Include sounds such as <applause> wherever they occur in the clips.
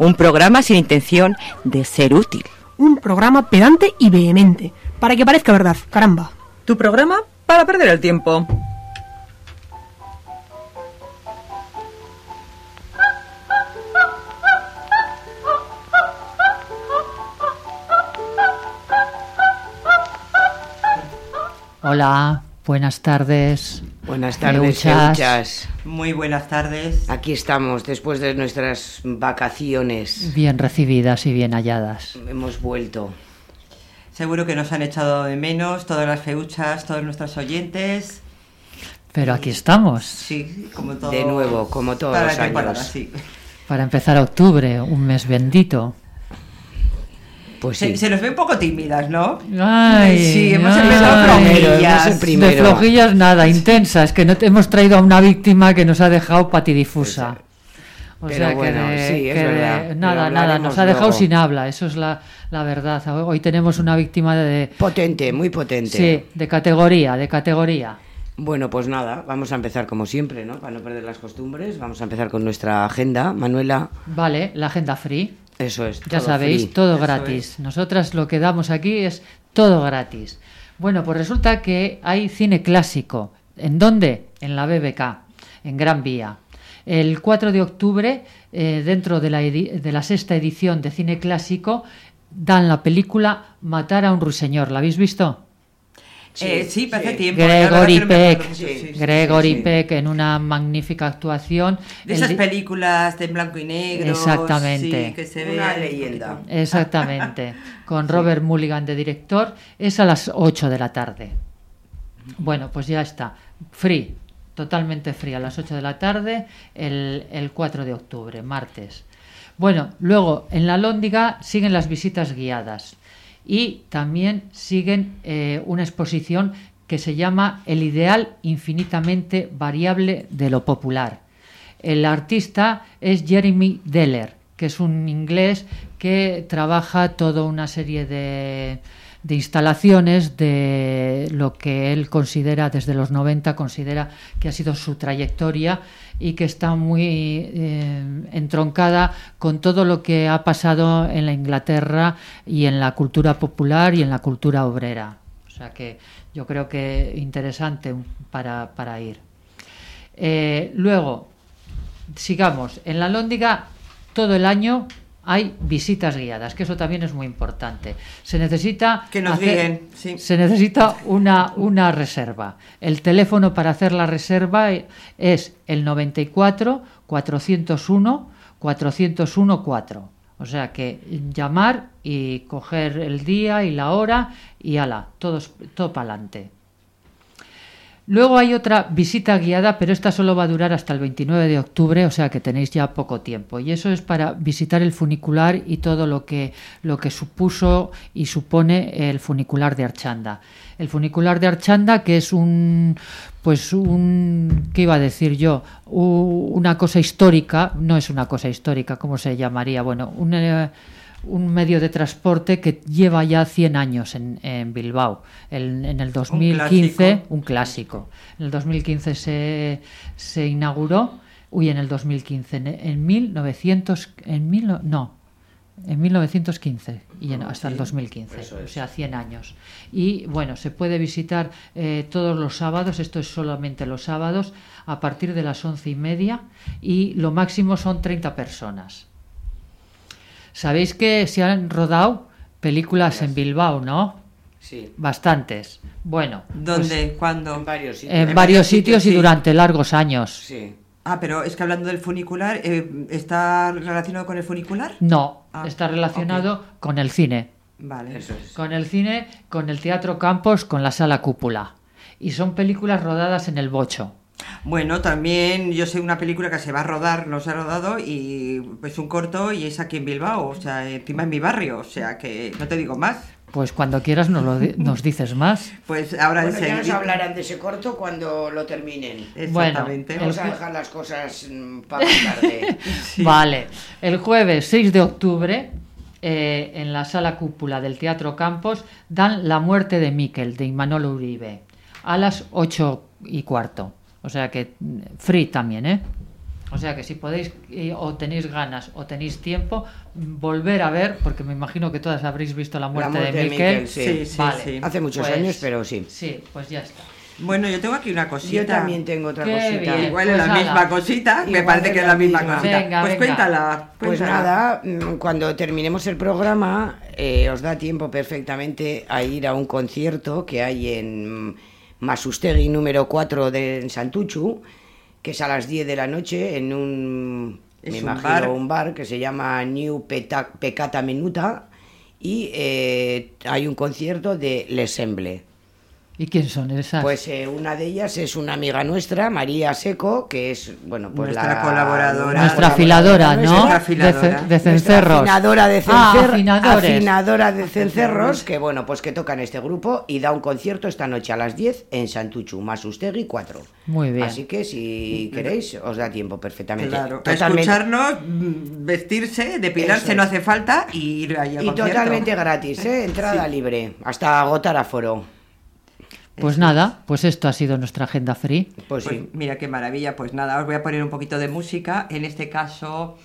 Un programa sin intención de ser útil. Un programa pedante y vehemente, para que parezca verdad, caramba. Tu programa para perder el tiempo. Hola, buenas tardes. Buenas tardes, Feuchas. feuchas. Muy buenas tardes. Aquí estamos después de nuestras vacaciones. Bien recibidas y bien halladas. Hemos vuelto. Seguro que nos han echado de menos todas las feuchas, todos nuestros oyentes. Pero aquí estamos, Sí, como todo. De nuevo, como todos los años. sí. para empezar octubre, un mes bendito. Pues Se, sí. se nos ve un poco tímidas, ¿no? Ay, sí, hemos ay. empezado Primero, flojillas. primero. De flojillas nada, intensas, que no te hemos traído a una víctima que nos ha dejado patidifusa. O Pero sea que, bueno, sí, es que de- verdad, pero nada, nada, nos ha dejado luego. sin habla, eso es la, la verdad. Hoy tenemos una víctima de, Potente, muy potente. sí, de categoría, de categoría. Bueno, pues nada, vamos a empezar como siempre, ¿no? Para no perder las costumbres, vamos a empezar con nuestra agenda. Manuela, Vale, la agenda free. Eso es. Ya todo sabéis, free. todo Eso gratis. Nosotras lo que damos aquí es todo gratis. Bueno, pues resulta que hay cine clásico. ¿En dónde? En la BBK, en Gran Vía. El 4 de octubre, eh, dentro de la, de la sexta edición de cine clásico, dan la película Matar a un ruiseñor. ¿La habéis visto? Eh, sí, hace tiempo. Gregory Peck, sí, Gregory sí. Peck en una magnífica actuación. De esas películas de en blanco y negro. Exactamente. Sí, que se ve Una leyenda. Exactamente, <laughs> con Robert Mulligan de director, es a las 8 de la tarde. Bueno, pues ya está, free, totalmente free, a las 8 de la tarde, el, el 4 de octubre, martes. Bueno, luego en la Lóndiga siguen las visitas guiadas y también siguen eh, una exposición que se llama El ideal infinitamente variable de lo popular. El artista es Jeremy Deller, que es un inglés que trabaja toda una serie de, de instalaciones de lo que él considera, desde los 90, considera que ha sido su trayectoria y que está muy eh, entroncada con todo lo que ha pasado en la Inglaterra y en la cultura popular y en la cultura obrera. O sea que yo creo que interesante para, para ir. Eh, luego, sigamos. En la Lóndiga todo el año hay visitas guiadas, que eso también es muy importante. Se necesita Que nos guíen, sí. se necesita una, una reserva. El teléfono para hacer la reserva es el 94 401 401 4. O sea que llamar y coger el día y la hora y ala, todos, todo para adelante. Luego hay otra visita guiada, pero esta solo va a durar hasta el 29 de octubre, o sea que tenéis ya poco tiempo. Y eso es para visitar el funicular y todo lo que, lo que supuso y supone el funicular de Archanda. El funicular de Archanda, que es un, pues un, ¿qué iba a decir yo? Una cosa histórica, no es una cosa histórica, ¿cómo se llamaría? Bueno, un, eh, un medio de transporte que lleva ya 100 años en, en Bilbao. El- en el 2015, clásico. un clásico. En el 2015 se, se inauguró, uy, en el 2015, en, en 1900, en mil, no, en 1915 y en- hasta el 2015, eso o es. sea, 100 años. Y bueno, se puede visitar eh, todos los sábados, esto es solamente los sábados, a partir de las once y media y lo máximo son 30 personas. Sabéis que se han rodado películas en Bilbao, ¿no? Sí. Bastantes. Bueno, ¿Dónde? ¿Cuándo? En varios sitios. en en varios sitios sitios, y sí. durante largos años. Sí. Ah, pero es que hablando del funicular, eh, ¿está relacionado con el funicular? No, Ah, está relacionado con el cine. Vale. Eso es. Con el cine, con el Teatro Campos, con la Sala Cúpula. Y son películas rodadas en el Bocho. Bueno, también yo sé una película que se va a rodar, no se ha rodado, y es un corto y es aquí en Bilbao, o sea, encima en mi barrio, o sea que no te digo más. Pues cuando quieras nos, lo di- <laughs> nos dices más. Pues ahora Bueno, ya nos hablarán de ese corto cuando lo terminen. Exactamente. Bueno, Vamos a dejar las cosas mm, para más tarde. <laughs> Vale. El jueves 6 de octubre, eh, en la Sala Cúpula del Teatro Campos, dan La muerte de Miquel, de Imanol Uribe, a las 8 y cuarto. O sea que mm, free también, ¿eh? O sea que si podéis eh, o tenéis ganas o tenéis tiempo, volver a ver, porque me imagino que todas habréis visto La muerte, muerte de de Miquel. Sí. Sí, sí, Vale. sí. Hace muchos Pues- años, pero sí. Sí, pues ya está. Bueno, yo tengo aquí una cosita. Yo también tengo otra Qué cosita. bien. Igual es Pues la ala. misma cosita, me parece que es la misma misma. cosita. Venga, pues venga. cuéntala, Pues nada, mm, cuando terminemos el programa eh, os da tiempo perfectamente a ir a un concierto que hay en Masustegui número 4 de Santuchu, que es a las 10 de la noche en un, Es me un imagino, bar. un bar que se llama New Peta- Pecata Menuta y eh, hay un concierto de Lesemble. ¿Y quién son esas? Pues eh, una de ellas es una amiga nuestra, María Seco, que es, bueno, pues Nuestra la colaboradora. Nuestra afiladora, ¿no? Nuestra De afiladora. De, cencerros. afinadora de, Ah, cencer- afinadores. afinadora de cencerros, que bueno, pues que toca en este grupo y da un concierto esta noche a las 10 en Santuchu, Masustegui 4. Muy bien. Así que si queréis, os da tiempo perfectamente. Claro, Totalmente- escucharnos, mm, vestirse, depilarse no hace falta y ir ahí al Y concierto. totalmente gratis, ¿eh? <laughs> entrada libre, hasta agotar aforo. Pues nada, pues esto ha sido nuestra agenda free. Pues Pues sí. mira qué maravilla, pues nada, os voy a poner un poquito de música. En este caso,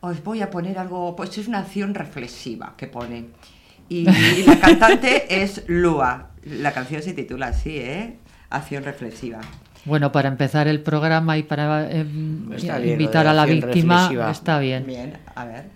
os voy a poner algo, pues es una acción reflexiva que pone. Y, <laughs> la cantante es Lua. La canción se titula así, ¿eh? Acción reflexiva. Bueno, para empezar el programa y para eh, bien, invitar a la víctima, reflexiva. está bien. Bien, a ver.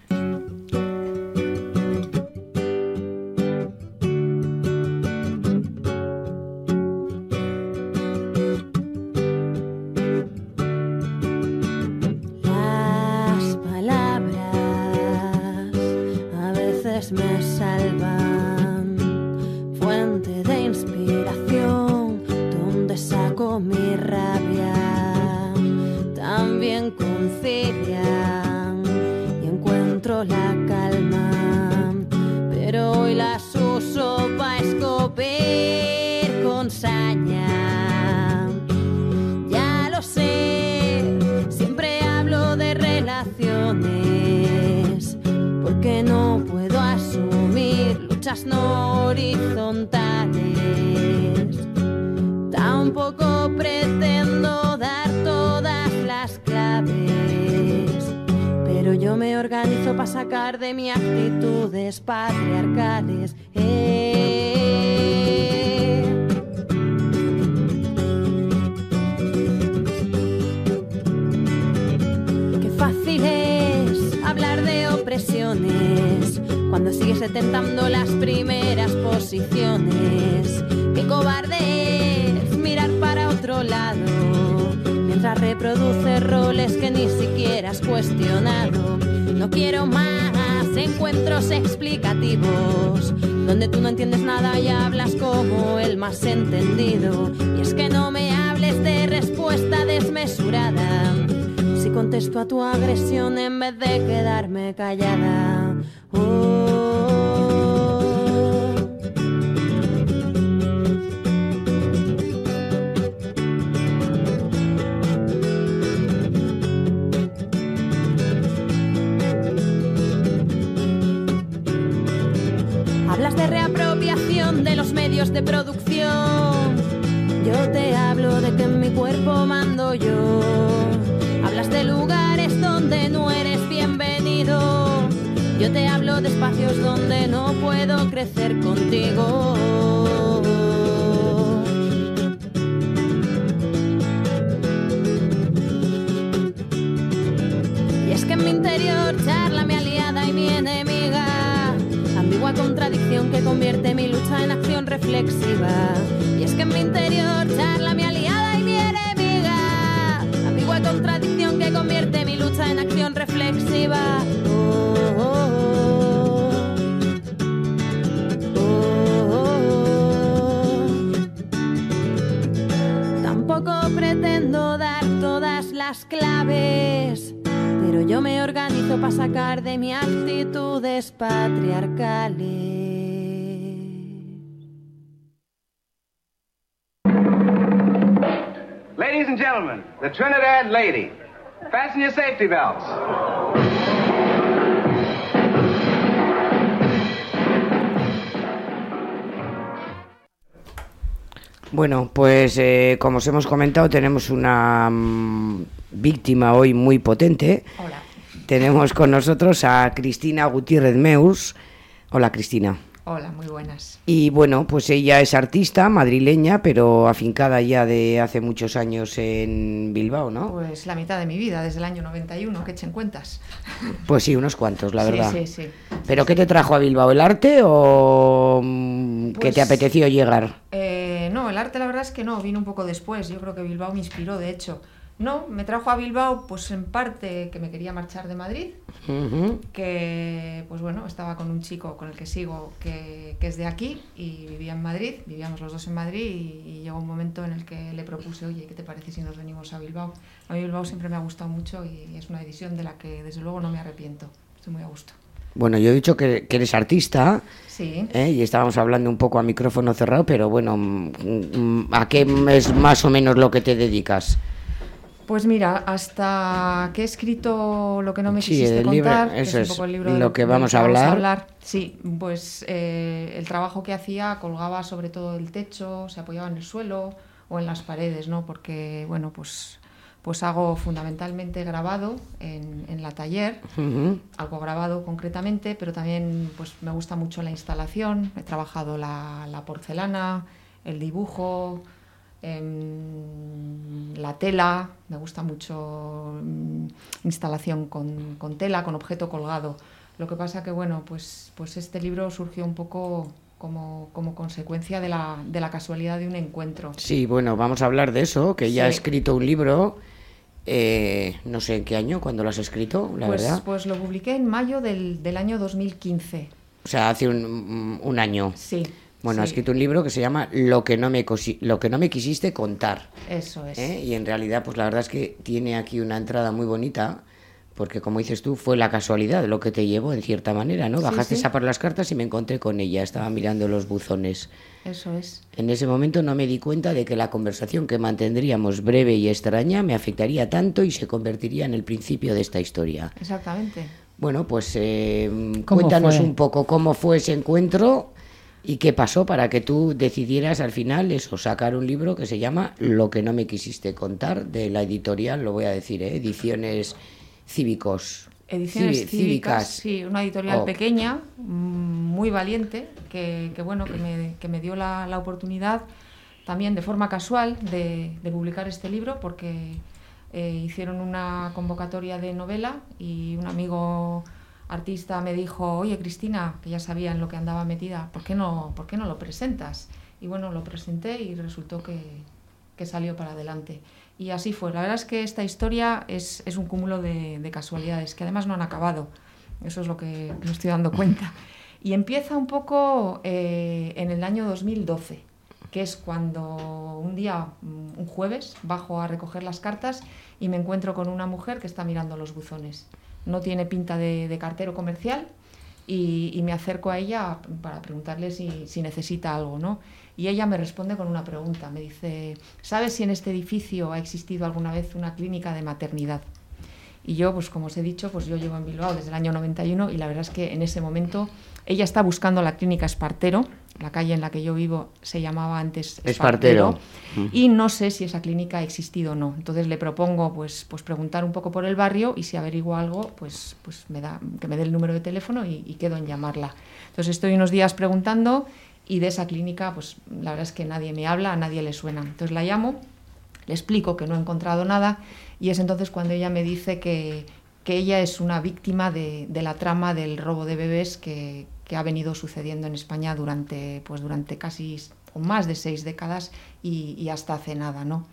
Contesto a tu agresión en vez de quedarme callada. Oh. Hablas de reapropiación de los medios de producción. Yo te hablo de que en mi cuerpo mando yo. Donde no eres bienvenido. Yo te hablo de espacios donde no puedo crecer contigo. Y es que en mi interior charla mi aliada y mi enemiga. Ambigua contradicción que convierte mi lucha en acción reflexiva. Y es que en mi interior charla mi aliada y mi enemiga. Ambigua contradicción que convierte en acción reflexiva. Oh, oh. Oh. Tampoco pretendo dar todas las claves, pero yo me organizo para sacar de mi actitudes patriarcales. Ladies and gentlemen, the Trinidad Lady. Fasten your safety belts. Bueno, pues eh, como os hemos comentado, tenemos una mm, víctima hoy muy potente. Hola. Tenemos con nosotros a Cristina Gutiérrez Meus. Hola, Cristina. Hola, muy buenas. Y bueno, pues ella es artista madrileña, pero afincada ya de hace muchos años en Bilbao, ¿no? Pues la mitad de mi vida, desde el año 91, que echen cuentas. Pues sí, unos cuantos, la Sí, verdad. sí, sí. ¿Pero qué te trajo a Bilbao? ¿El arte o mm, que Pues- te apeteció llegar? Eh, no, el arte la verdad es que no, vino un poco después. Yo creo que Bilbao me inspiró, de hecho. No, me trajo a Bilbao, pues en parte que me quería marchar de Madrid, que pues bueno, estaba con un chico con el que sigo que, que es de aquí y vivía en Madrid, vivíamos los dos en Madrid y, y llegó un momento en el que le propuse, oye, ¿qué te parece si nos venimos a Bilbao? A mí Bilbao siempre me ha gustado mucho y es una decisión de la que desde luego no me arrepiento, estoy muy a gusto. Bueno, yo he dicho que, que eres artista Sí. ¿eh? y estábamos hablando un poco a micrófono cerrado, pero bueno, mm, mm, ¿a qué es más o menos lo que te dedicas? Pues mira, hasta que he escrito lo que no me Sí, quisiste el contar, que eso es es un poco el libro lo del- que del vamos a hablar. Sí, pues eh, el trabajo que hacía colgaba sobre todo el techo, se apoyaba en el suelo o en las paredes, ¿no? Porque, bueno, pues, pues hago fundamentalmente grabado en, en la taller, algo grabado concretamente, pero también pues me gusta mucho la instalación, he trabajado la, la porcelana, el dibujo, la tela, me gusta mucho mm, instalación con, con tela, con objeto colgado. Lo que pasa que bueno, pues, pues este libro surgió un poco como, como consecuencia de la, de la casualidad de un encuentro. Sí, bueno, vamos a hablar de eso, que ya ha Sí. escrito un libro, eh, no sé en qué año, cuando lo has escrito, la pues, verdad. pues lo publiqué en mayo del, del año 2015. O sea, hace un, un año. Sí. Bueno, ha sí, escrito un libro que se llama Lo que no me, lo que no me quisiste contar. Eso es. ¿eh? Y en realidad, pues la verdad es que tiene aquí una entrada muy bonita, porque como dices tú, fue la casualidad lo que te llevó en cierta manera, ¿no? Sí, Bajaste sí. a por las cartas y me encontré con ella, estaba mirando los buzones. Eso es. En ese momento no me di cuenta de que la conversación que mantendríamos breve y extraña me afectaría tanto y se convertiría en el principio de esta historia. Exactamente. Bueno, pues eh, ¿Cómo cuéntanos fue? un poco cómo fue ese encuentro y qué pasó para que tú decidieras al final eso, sacar un libro que se llama Lo que no me quisiste contar, de la editorial, lo voy a decir, ¿eh? Ediciones Cívicos. Ediciones cívicas, sí, una editorial Oh. pequeña, mm, muy valiente, que, que bueno, que me, que me dio la, la oportunidad también de forma casual de, de publicar este libro porque eh, hicieron una convocatoria de novela y un amigo artista me dijo, oye Cristina, que ya sabía en lo que andaba metida, ¿por qué no, por qué no lo presentas? Y bueno, lo presenté y resultó que, que salió para adelante. Y así fue. La verdad es que esta historia es, es un cúmulo de, de casualidades que además no han acabado. Eso es lo que me estoy dando cuenta. Y empieza un poco eh, en el año 2012, que es cuando un día, un jueves, bajo a recoger las cartas y me encuentro con una mujer que está mirando los buzones. No tiene pinta de, de cartero comercial y, me acerco a ella para preguntarle si, si necesita algo, ¿no? Y ella me responde con una pregunta. Me dice, ¿sabes si en este edificio ha existido alguna vez una clínica de maternidad? Y yo, pues como os he dicho, pues yo llevo en Bilbao desde el año 91 y la verdad es que en ese momento ella está buscando la clínica Espartero, la calle en la que yo vivo se llamaba antes Espartero. Espartero, y no sé si esa clínica ha existido o no. Entonces le propongo pues, pues preguntar un poco por el barrio y si averiguo algo, pues, pues me da, que me dé el número de teléfono y, y quedo en llamarla. Entonces estoy unos días preguntando y de esa clínica, pues la verdad es que nadie me habla, a nadie le suena. Entonces la llamo, le explico que no he encontrado nada y es entonces cuando ella me dice que, que ella es una víctima de, de la trama del robo de bebés que, que, ha venido sucediendo en España durante, pues, durante casi o más de seis décadas y, y, hasta hace nada, ¿no?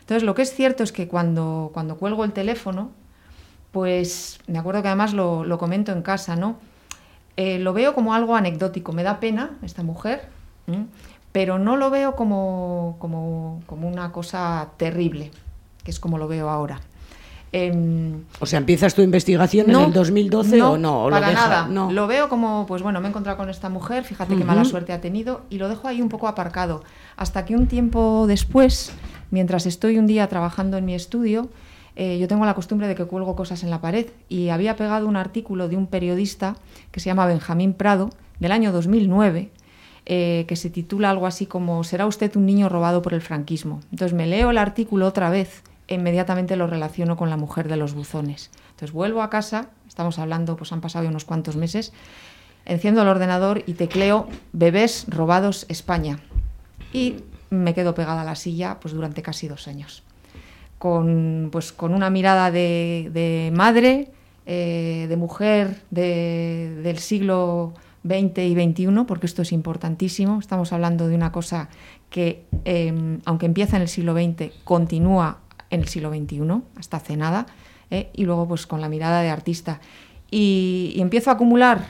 Entonces lo que es cierto es que cuando, cuando cuelgo el teléfono, pues me acuerdo que además lo, lo comento en casa, ¿no? Eh, lo veo como algo anecdótico, me da pena esta mujer, pero no lo veo como, como, como una cosa terrible, que es como lo veo ahora. Eh, o sea, ¿empiezas tu investigación no, en el 2012 no, o no? ¿O para lo deja? nada. No. Lo veo como, pues bueno, me he encontrado con esta mujer, fíjate qué mala suerte ha tenido, y lo dejo ahí un poco aparcado. Hasta que un tiempo después, mientras estoy un día trabajando en mi estudio, eh, yo tengo la costumbre de que cuelgo cosas en la pared, y había pegado un artículo de un periodista que se llama Benjamín Prado, del año 2009, eh, que se titula algo así como ¿Será usted un niño robado por el franquismo? Entonces me leo el artículo otra vez inmediatamente lo relaciono con la mujer de los buzones. Entonces vuelvo a casa, estamos hablando, pues han pasado unos cuantos meses, enciendo el ordenador y tecleo bebés robados España. Y me quedo pegada a la silla pues durante casi dos años. Con, pues, con una mirada de, madre, eh, de mujer de, del siglo XX y XXI, porque esto es importantísimo. Estamos hablando de una cosa que, eh, aunque empieza en el siglo XX, continúa en el siglo XXI, hasta hace nada, ¿eh? y luego pues con la mirada de artista. Y, y empiezo a acumular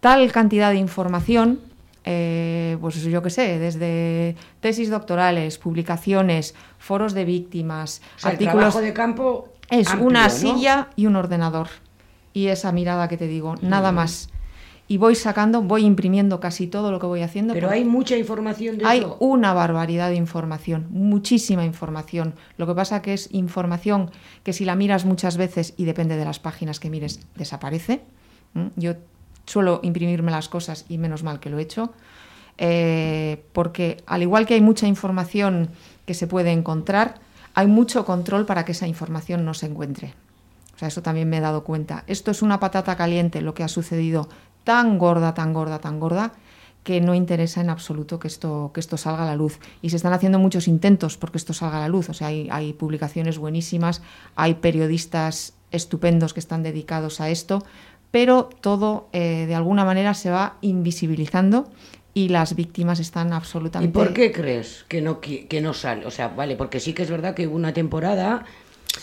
tal cantidad de información, eh, pues yo qué sé, desde tesis doctorales, publicaciones, foros de víctimas, O sea, el artículos... trabajo de campo Es amplio, una ¿no? silla y un ordenador. Y esa mirada que te digo, nada Mm. más. Y voy sacando, voy imprimiendo casi todo lo que voy haciendo. Pero hay mucha información de hay eso. una barbaridad de información, muchísima información. Lo que pasa que es información que si la miras muchas veces y depende de las páginas que mires, desaparece. Yo suelo imprimirme las cosas y menos mal que lo he hecho. eh, porque al igual que hay mucha información que se puede encontrar, hay mucho control para que esa información no se encuentre. O sea, eso también me he dado cuenta. Esto es una patata caliente, lo que ha sucedido tan gorda, tan gorda, tan gorda, que no interesa en absoluto que esto, que esto salga a la luz. Y se están haciendo muchos intentos porque esto salga a la luz. O sea, hay, hay publicaciones buenísimas, hay periodistas estupendos que están dedicados a esto, pero todo eh, de alguna manera se va invisibilizando y las víctimas están ¿Y absolutamente... por qué crees que no, que no sale? O sea, vale, porque sí que es verdad que hubo una temporada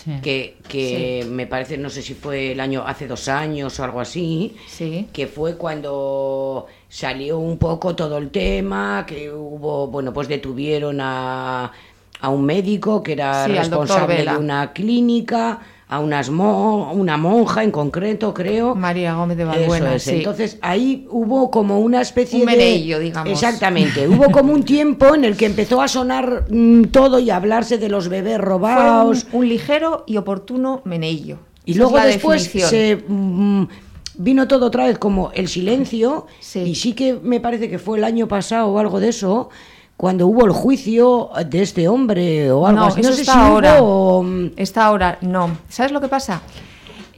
Sí. que, que me parece, no sé si fue el año, hace dos años o algo así, Sí. que fue cuando salió un poco todo el tema, que hubo, bueno, pues detuvieron a, a un médico que era responsable de una clínica, a unas mo- una monja en concreto, creo. María Gómez de Valbuena, es. sí. Entonces ahí hubo como una especie Un de meneillo, digamos. Exactamente. <laughs> hubo como un tiempo en el que empezó a sonar mm, todo y a hablarse de los bebés robados. un, un ligero y oportuno meneillo. Y luego después definición. se mm, vino todo otra vez como el silencio. Sí. Y sí que me parece que fue el año pasado o algo de eso. Cuando hubo el juicio de este hombre o algo no, así. No sé está si ahora. hubo, mm, Está ahora, no. ¿Sabes lo que pasa?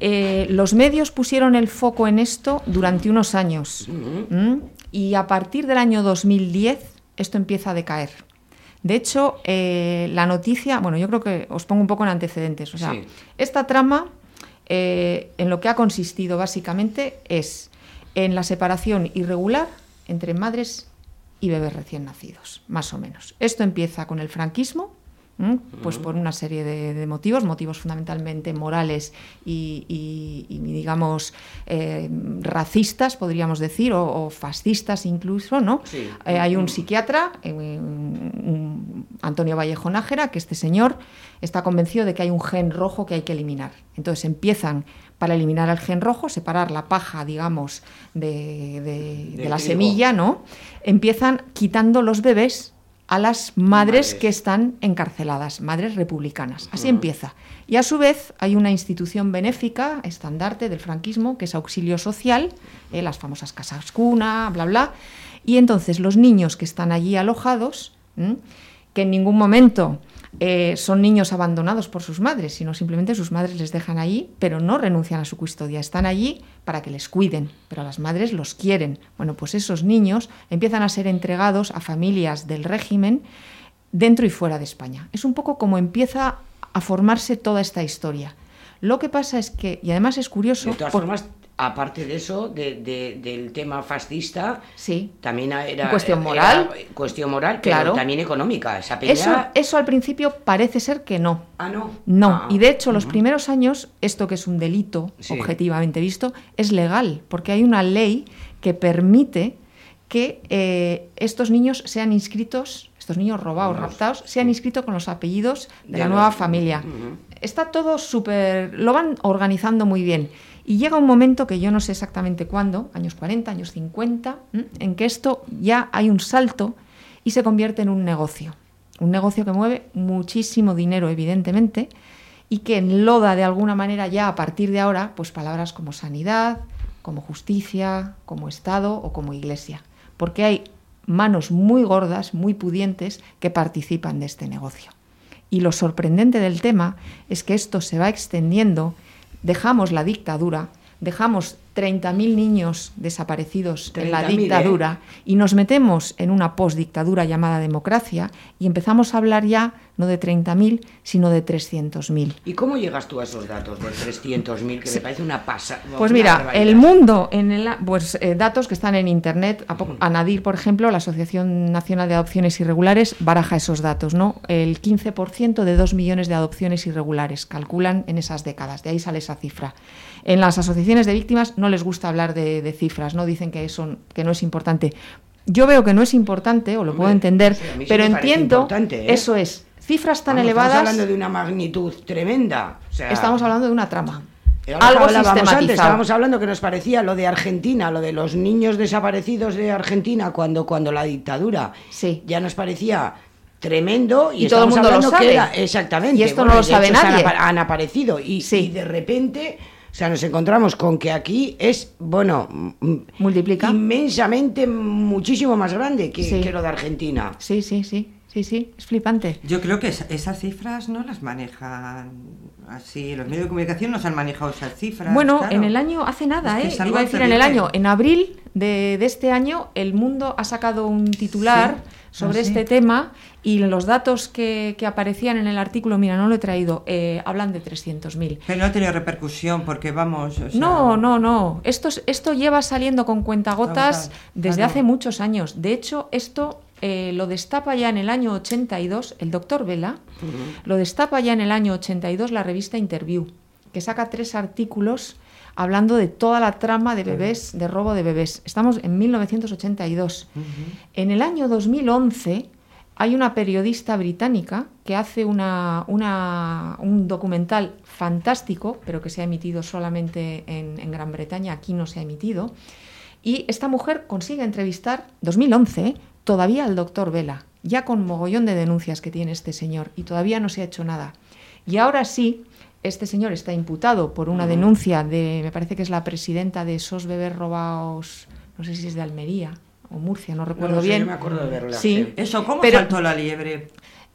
Eh, los medios pusieron el foco en esto durante unos años. Y a partir del año 2010 esto empieza a decaer. De hecho, eh, la noticia, bueno, yo creo que os pongo un poco en antecedentes. O sea, Sí. esta trama, eh, en lo que ha consistido básicamente, es en la separación irregular entre madres y bebés recién nacidos, más o menos. Esto empieza con el franquismo, pues por una serie de, de motivos, motivos fundamentalmente morales y, y- y, digamos, eh, racistas, podríamos decir, o, o fascistas incluso, ¿no? Sí. Eh, hay un psiquiatra, eh, un- Antonio Vallejo Nájera, que este señor está convencido de que hay un gen rojo que hay que eliminar. Entonces empiezan para eliminar el gen rojo, separar la paja, digamos, de, de- de Del la semilla, ¿no? Empiezan quitando los bebés a las madres, que están encarceladas, madres republicanas. Así empieza. Y a su vez hay una institución benéfica, estandarte del franquismo, que es auxilio social, eh, las famosas casas cuna, bla, bla. Y entonces los niños que están allí alojados, que en ningún momento eh, son niños abandonados por sus madres, sino simplemente sus madres les dejan allí, pero no renuncian a su custodia, están allí para que les cuiden, pero las madres los quieren. Bueno, pues esos niños empiezan a ser entregados a familias del régimen dentro y fuera de España. Es un poco como empieza a formarse toda esta historia. Lo que pasa es que, y además es curioso... De todas formas, aparte de eso, del tema fascista, sí. también era cuestión moral, cuestión moral, claro, pero también económica. Esa eso, eso al principio parece ser que no. Ah, no. No. Ah. Y de hecho, los primeros años, esto que es un delito objetivamente visto, es legal, porque hay una ley que permite que eh, estos niños sean inscritos, estos niños robados, raptados, sean inscritos con los apellidos de, la nueva familia. Está todo súper. lo van organizando muy bien. Y llega un momento que yo no sé exactamente cuándo, años 40, años 50, en que esto ya hay un salto y se convierte en un negocio. Un negocio que mueve muchísimo dinero, evidentemente, y que enloda de alguna manera ya a partir de ahora, pues palabras como sanidad, como justicia, como Estado o como Iglesia. Porque hay manos muy gordas, muy pudientes, que participan de este negocio. Y lo sorprendente del tema es que esto se va extendiendo dejamos la dictadura, dejamos 30.000 niños desaparecidos en la dictadura ¿eh? y nos metemos en una postdictadura llamada democracia y empezamos a hablar ya no de 30.000, sino de 300.000. ¿Y cómo llegas tú a esos datos de 300.000 que me parece una pasada? Pues mira, el mundo en el pues eh, datos que están en internet, Anadir, por ejemplo, la Asociación Nacional de Adopciones Irregulares baraja esos datos, ¿no? El 15% de 2 millones de adopciones irregulares calculan en esas décadas, de ahí sale esa cifra. En las asociaciones de víctimas no les gusta hablar de, cifras, no dicen que, eso, que no es importante. Yo veo que no es importante, o lo puedo entender, pero entiendo, ¿eh? eso es, cifras tan elevadas... Estamos hablando de una magnitud tremenda. estamos hablando de una trama. Algo sistematizado. estábamos hablando que nos parecía lo de Argentina, lo de los niños desaparecidos de Argentina cuando, cuando la dictadura sí. ya nos parecía tremendo y, y todo el mundo lo sabe. exactamente y esto no lo sabe nadie han, aparecido y, y de repente o sea, nos encontramos con que aquí es, bueno, multiplica inmensamente muchísimo más grande que, lo de Argentina. Sí, sí, sí. Sí, sí, es flipante. Yo creo que esas cifras no las manejan así. Los medios de comunicación no se han manejado esas cifras. Bueno, en el año, hace nada, ¿eh? Iba a decir en el año, en abril de, este año, El Mundo ha sacado un titular sobre ah, este tema y los datos que, aparecían en el artículo, mira, no lo he traído, eh, hablan de 300.000. Pero no ha tenido repercusión porque vamos... No, no, no. Esto, esto lleva saliendo con cuentagotas desde hace muchos años. De hecho, esto eh, lo destapa ya en el año 82 el doctor Vela, lo destapa ya en el año 82 la revista Interview, que saca tres artículos hablando de toda la trama de bebés, de robo de bebés. Estamos en 1982. En el año 2011 hay una periodista británica que hace una, un documental fantástico, pero que se ha emitido solamente en, Gran Bretaña, aquí no se ha emitido. Y esta mujer consigue entrevistar, 2011, ¿eh? todavía al doctor Vela, ya con mogollón de denuncias que tiene este señor, y todavía no se ha hecho nada. Y ahora sí, este señor está imputado por una denuncia de, me parece que es la presidenta de esos bebés robados, no sé si es de Almería o Murcia, no recuerdo bien. Yo me acuerdo de verla. Sí. Eso, ¿cómo saltó la liebre?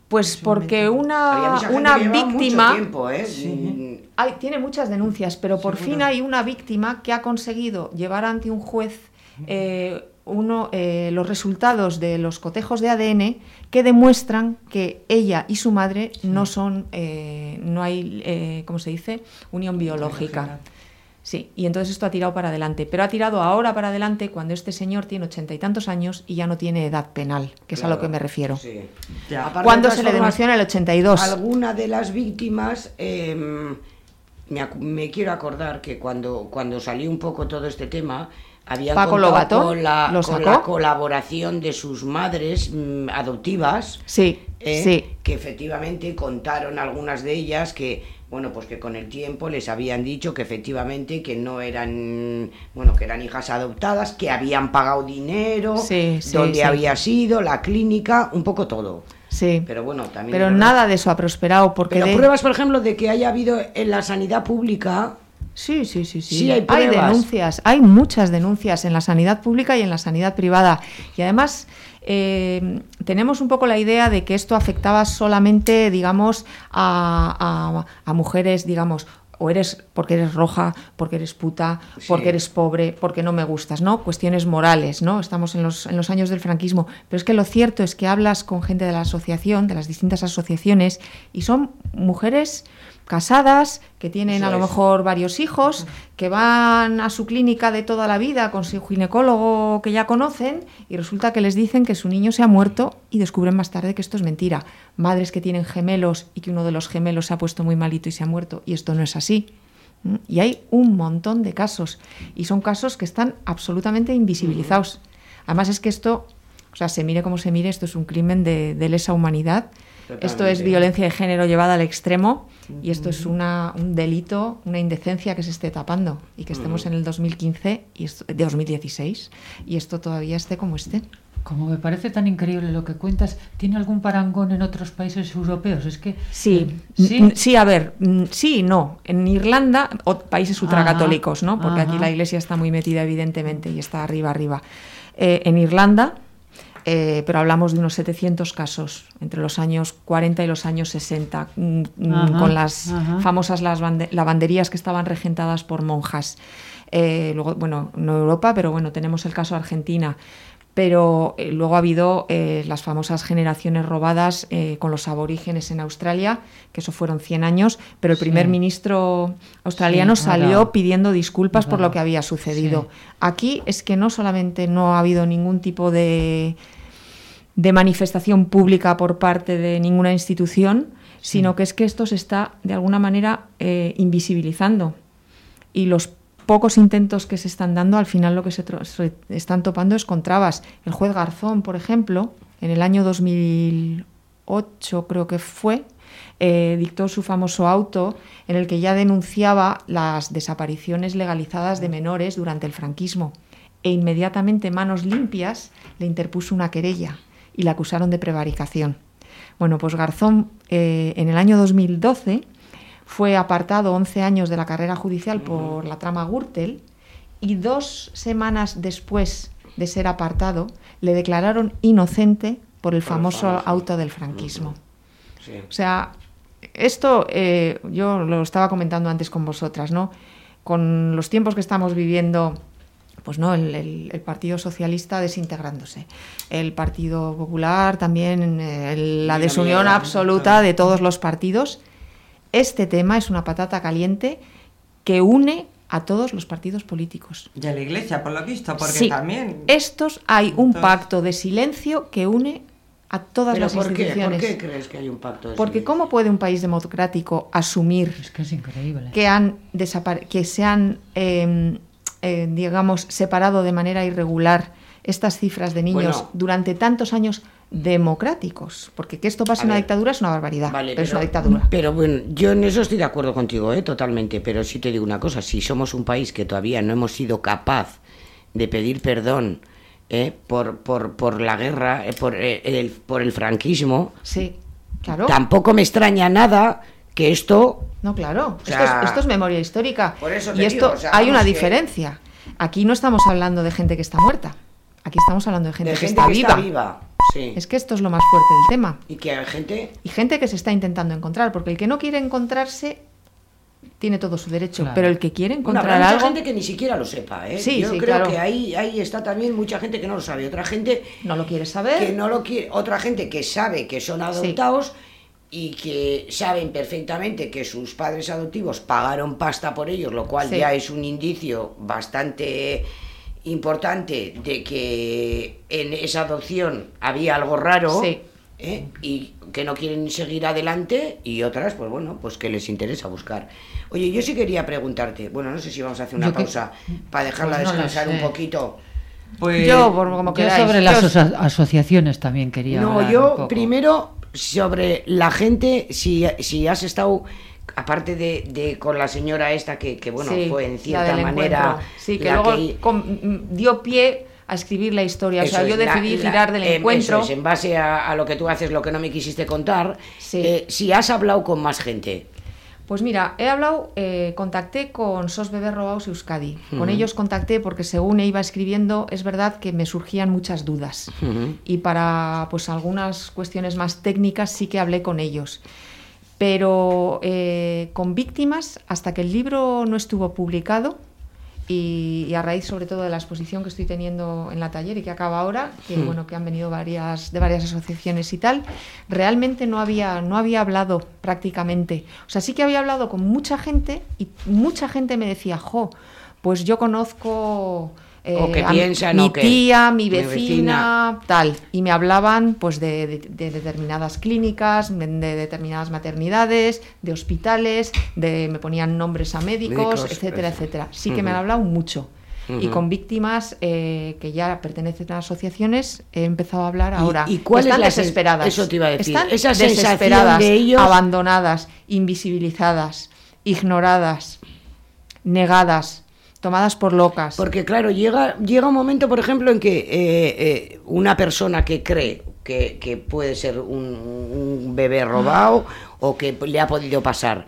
Pues porque una, una víctima... ¿eh? hay, tiene muchas denuncias, pero por fin hay una víctima que ha conseguido llevar ante un juez eh, uno, eh, los resultados de los cotejos de ADN que demuestran que ella y su madre no son, eh, no hay, eh, ¿cómo se dice?, unión biológica. Sí, y entonces esto ha tirado para adelante, pero ha tirado ahora para adelante cuando este señor tiene ochenta y tantos años y ya no tiene edad penal, que es a lo que me refiero. Sí. Cuando se le denunció en el 82. Alguna de las víctimas, em, me, me, quiero acordar que cuando, cuando salió un poco todo este tema, habían Paco con la, la, colaboración de sus madres mm, adoptivas. Sí, ¿eh? sí. Que efectivamente contaron algunas de ellas que bueno, pues que con el tiempo les habían dicho que efectivamente que no eran, bueno, que eran hijas adoptadas, que habían pagado dinero, Sí, sí, dónde sí. había sido, la clínica, un poco todo. Sí. Pero bueno, también. Pero nada de eso ha prosperado porque Pero de- pruebas, por ejemplo, de que haya habido en la sanidad pública. Sí, sí, sí, sí. Sí, hay denuncias, hay muchas denuncias en la sanidad pública y en la sanidad privada. Y además eh, tenemos un poco la idea de que esto afectaba solamente, digamos, a, a- a mujeres, digamos, o eres porque eres roja, porque eres puta, porque eres pobre, porque no me gustas, ¿no? Cuestiones morales, ¿no? Estamos en los, en los años del franquismo. Pero es que lo cierto es que hablas con gente de la asociación, de las distintas asociaciones, y son mujeres casadas, que tienen a lo mejor varios hijos, que van a su clínica de toda la vida con su ginecólogo que ya conocen y resulta que les dicen que su niño se ha muerto y descubren más tarde que esto es mentira. Madres que tienen gemelos y que uno de los gemelos se ha puesto muy malito y se ha muerto y esto no es así. Y hay un montón de casos y son casos que están absolutamente invisibilizados. Además es que esto, o sea, se mire como se mire, esto es un crimen de, de lesa humanidad. Esto es violencia de género llevada al extremo y esto es una, un delito, una indecencia que se esté tapando y que estemos en el 2015 y esto, de 2016 y esto todavía esté como esté. Como me parece tan increíble lo que cuentas, ¿tiene algún parangón en otros países europeos? Es que Sí, sí, mm, sí, a ver, sí y no. En Irlanda, o países ultracatólicos, ¿no? Porque aquí ajá. la iglesia está muy metida, evidentemente, y está arriba, arriba. Eh, en Irlanda, eh, pero hablamos de unos 700 casos entre los años 40 y los años 60, mm, mm, Ajá, con las ajá. famosas las lavanderías que estaban regentadas por monjas. Eh, luego, bueno, no Europa, pero bueno, tenemos el caso Argentina. Pero eh, luego ha habido eh, las famosas generaciones robadas eh, con los aborígenes en Australia, que eso fueron 100 años, pero el Sí. primer ministro australiano Sí, salió pidiendo disculpas por lo que había sucedido. sí. Aquí es que no solamente no ha habido ningún tipo de, de manifestación pública por parte de ninguna institución, sino que es que esto se está de alguna manera invisibilizando. Y los pocos intentos que se están dando, al final lo que se, están topando es con trabas. El juez Garzón, por ejemplo, en el año 2008 creo que fue, eh, dictó su famoso auto en el que ya denunciaba las desapariciones legalizadas de menores durante el franquismo. E inmediatamente Manos Limpias le interpuso una querella y la acusaron de prevaricación. Bueno, pues Garzón eh, en el año 2012 fue apartado 11 años de la carrera judicial por la trama Gürtel y dos semanas después de ser apartado le declararon inocente por el famoso auto del franquismo. O sea, esto eh, yo lo estaba comentando antes con vosotras, ¿no? Con los tiempos que estamos viviendo, pues no, el, el- el Partido Socialista desintegrándose, el Partido Popular también, eh, la desunión absoluta de todos los partidos. Este tema es una patata caliente que une a todos los partidos políticos. Y a la iglesia, por lo visto, porque Sí, también... estos hay un Entonces- pacto de silencio que une a todas ¿Pero las por qué? ¿Por instituciones. qué crees que hay un pacto de Porque silencio? ¿cómo puede un país democrático asumir es que es increíble. que, han que se han, eh, eh, digamos, separado de manera irregular estas cifras de niños Bueno. durante tantos años democráticos? Porque que esto pase en una dictadura es una barbaridad, Vale, pero, es una dictadura. Pero bueno, yo en eso estoy de acuerdo contigo, ¿eh? totalmente. Pero sí te digo una cosa: si somos un país que todavía no hemos sido capaz de pedir perdón ¿eh? por, por, por la guerra, eh, por, eh, el, por el franquismo, Sí, claro. tampoco me extraña nada que esto. No, claro. O esto, es, esto es memoria histórica. por eso y esto digo, o sea, hay una que- diferencia. Aquí no estamos hablando de gente que está muerta. Aquí estamos hablando de gente, de que, gente está, que viva. está viva. Sí. Es que esto es lo más fuerte del tema. Y que hay gente. Y gente que se está intentando encontrar, porque el que no quiere encontrarse tiene todo su derecho, Claro. pero el que quiere Bueno, encontrar mucha algo gente que ni siquiera lo sepa, ¿eh? Sí, Yo sí, creo claro. que ahí, ahí está también mucha gente que no lo sabe. Otra gente no lo quiere saber. que no lo quiere, otra gente que sabe que son adoptados y que saben perfectamente que sus padres adoptivos pagaron pasta por ellos, lo cual Sí. ya es un indicio bastante importante de que en esa adopción había algo raro Sí. ¿eh? y que no quieren seguir adelante y otras, pues bueno, pues que les interesa buscar. Oye, yo sí quería preguntarte, bueno, no sé si vamos a hacer una Yo que- pausa para dejarla Pues no descansar un poquito. Pues, Yo, por como Yo sobre las aso- asociaciones también quería No, yo primero sobre la gente, si, si has estado aparte de, de con la señora esta que, que, bueno, Sí, fue en cierta manera... encuentro. Sí, que luego que- com- m- dio pie a escribir la historia. o sea, Eso yo la- decidí la- tirar del em, encuentro. eso es, en base a, a lo que tú haces, lo que no me quisiste contar, eh, si has hablado con más gente. Pues mira, he hablado, eh, contacté con SOS Bebés Robados Euskadi. Con Ujú. ellos contacté porque según iba escribiendo, es verdad que me surgían muchas dudas. Y para pues algunas cuestiones más técnicas sí que hablé con ellos. Pero eh, con víctimas, hasta que el libro no estuvo publicado, y, y a raíz sobre todo de la exposición que estoy teniendo en la taller y que acaba ahora, que Hmm. bueno, que han venido varias de varias asociaciones y tal, realmente no había no había hablado prácticamente. O sea, sí que había hablado con mucha gente y mucha gente me decía, "Jo, pues yo conozco eh, O que piensan, mi o que- tía, mi mi vecina, vecina". tal, y me hablaban pues de, de- de determinadas clínicas, de, de determinadas maternidades, de hospitales, de me ponían nombres a médicos, Médicos, etcétera, eso. etcétera. Sí que me han hablado mucho. Y con víctimas eh, que ya pertenecen a asociaciones he empezado a hablar ¿Y- ahora. y cuál es Están la sen- desesperadas. eso te iba a decir, Están esa desesperadas, de ellos- abandonadas, invisibilizadas, ignoradas, negadas, tomadas por locas. Porque claro, llega, llega un momento, por ejemplo, en que eh, eh, una persona que cree que, que puede ser un, un bebé robado o que le ha podido pasar,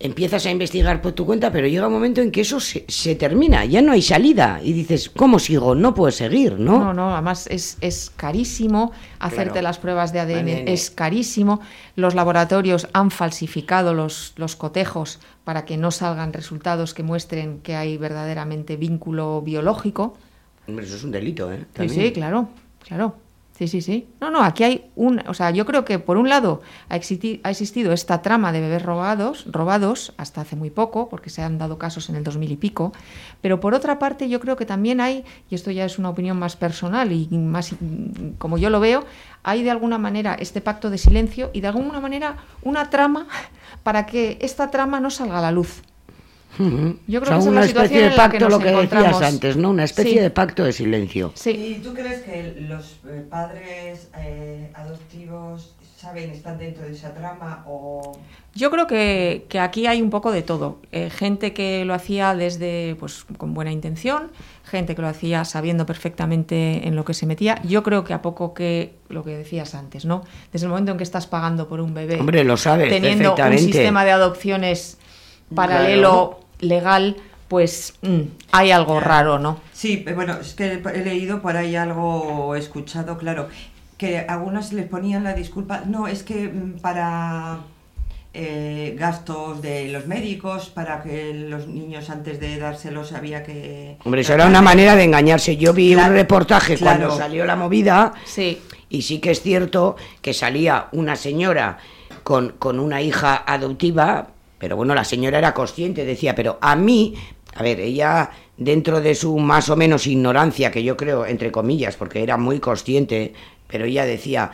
empiezas a investigar por tu cuenta, pero llega un momento en que eso se, se termina, ya no hay salida y dices, ¿cómo sigo? No puedo seguir, ¿no? No, no, además es, es carísimo hacerte Claro. las pruebas de ADN, ADN. es carísimo. Los laboratorios han falsificado los, los cotejos para que no salgan resultados que muestren que hay verdaderamente vínculo biológico. Hombre, eso es un delito, ¿eh? Sí, sí, claro, claro. Sí, sí, sí. No, no, aquí hay un, o sea, yo creo que por un lado ha, existi- ha existido esta trama de bebés robados, robados hasta hace muy poco, porque se han dado casos en el 2000 y pico, pero por otra parte yo creo que también hay, y esto ya es una opinión más personal y más como yo lo veo, hay de alguna manera este pacto de silencio y de alguna manera una trama <laughs> para que esta trama no salga a la luz. Ujú. Yo O sea, creo que es una la especie situación de pacto, lo que decías antes, ¿no? Una especie Sí. de pacto de silencio. ¿Y tú crees que los eh, padres eh, adoptivos saben, están dentro de esa trama o...? Yo creo que, que aquí hay un poco de todo. Eh, gente que lo hacía desde, pues, con buena intención, gente que lo hacía sabiendo perfectamente en lo que se metía. Yo creo que a poco que lo que decías antes, ¿no? Desde el momento en que estás pagando por un bebé, Hombre, lo sabes teniendo un sistema de adopciones paralelo legal, pues mm, hay algo raro, ¿no? Sí, pero bueno, es que he leído por ahí algo, escuchado, claro, que algunas les ponían la disculpa, no, es que mm, para eh, gastos de los médicos, para que los niños antes de dárselos había que... Hombre, eso era una manera de engañarse. Yo vi Claro, un reportaje claro. cuando salió la movida Sí. y sí que es cierto que salía una señora con, con una hija adoptiva, pero bueno, la señora era consciente, decía, pero a mí, a ver, ella dentro de su más o menos ignorancia, que yo creo, entre comillas, porque era muy consciente, pero ella decía,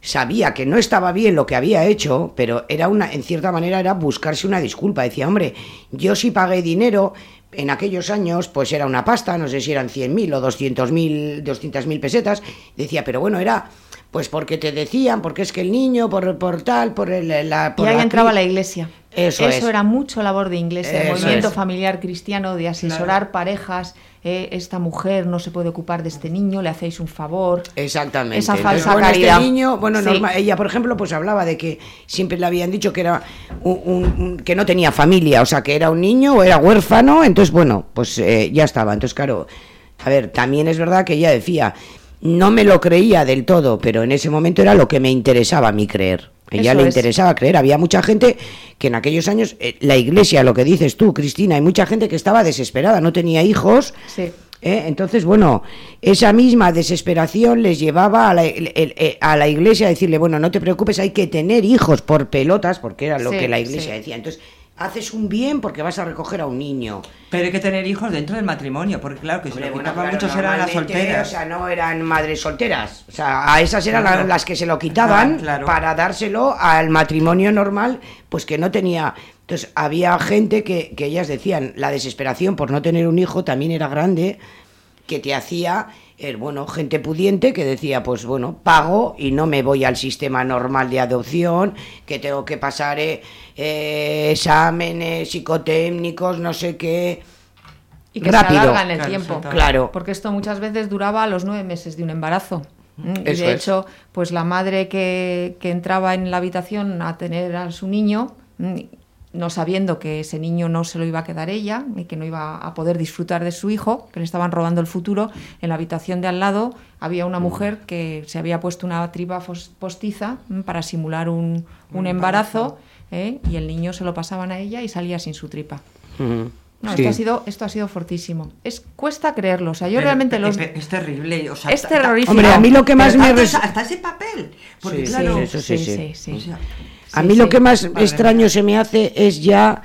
sabía que no estaba bien lo que había hecho, pero era una, en cierta manera era buscarse una disculpa. Decía, hombre, yo sí pagué dinero, en aquellos años, pues era una pasta, no sé si eran 100.000 o 200.000 200.000 pesetas. Decía, pero bueno, era pues porque te decían, porque es que el niño, por, por tal, por el, la... Y ahí la entraba la iglesia. Eso es. era mucho labor de iglesia, el Eso movimiento es. familiar cristiano, de asesorar parejas. eh, esta mujer no se puede ocupar de este niño, le hacéis un favor. Exactamente. Esa Entonces, falsa bueno, caridad. Este niño, bueno, Sí. normal- ella, por ejemplo, pues hablaba de que siempre le habían dicho que era un, un- un- que no tenía familia, o sea, que era un niño o era huérfano, entonces, bueno, pues eh, ya estaba. Entonces, claro, a ver, también es verdad que ella decía, no me lo creía del todo, pero en ese momento era lo que me interesaba a mí creer. A ella Eso le es. interesaba creer. Había mucha gente que en aquellos años, eh, la iglesia, lo que dices tú, Cristina, hay mucha gente que estaba desesperada, no tenía hijos. Sí. ¿eh? Entonces, bueno, esa misma desesperación les llevaba a la, el- el- eh, a la iglesia a decirle, bueno, no te preocupes, hay que tener hijos por pelotas, porque era lo Sí, que la iglesia sí. decía. Entonces, haces un bien porque vas a recoger a un niño. Pero hay que tener hijos dentro del matrimonio, porque claro, que si Hombre, lo bueno, quitaban claro, muchos eran las solteras. O sea, no eran madres solteras. O sea, a esas eran Claro. las que se lo quitaban claro. para dárselo al matrimonio normal, pues que no tenía. Entonces, había gente que, que ellas decían, la desesperación por no tener un hijo también era grande, que te hacía bueno, gente pudiente que decía, pues bueno, pago y no me voy al sistema normal de adopción, que tengo que pasar eh, eh, exámenes psicotécnicos, no sé qué. Y que rápido. se alarga en el tiempo. Claro. Porque esto muchas veces duraba los nueve meses de un embarazo. Mm, Y Eso de es. hecho, pues la madre que, que entraba en la habitación a tener a su niño, mm, no sabiendo que ese niño no se lo iba a quedar ella y que no iba a poder disfrutar de su hijo, que le estaban robando el futuro, en la habitación de al lado había una mujer que se había puesto una tripa fos- postiza mm, para simular un, un embarazo, ¿eh? y el niño se lo pasaban a ella y salía sin su tripa. No, Sí. esto, ha sido, esto ha sido fortísimo. Es, cuesta creerlo. O sea, yo Pero, realmente los... Es terrible. o sea, Es terrorífico. Hombre, a mí lo que más Pero me... tanto res- esa- hasta ese papel. Porque Sí, claro, sí, eso sí, sí. sí, sí. o sea, A Sí, mí lo que más Vale. extraño se me hace es ya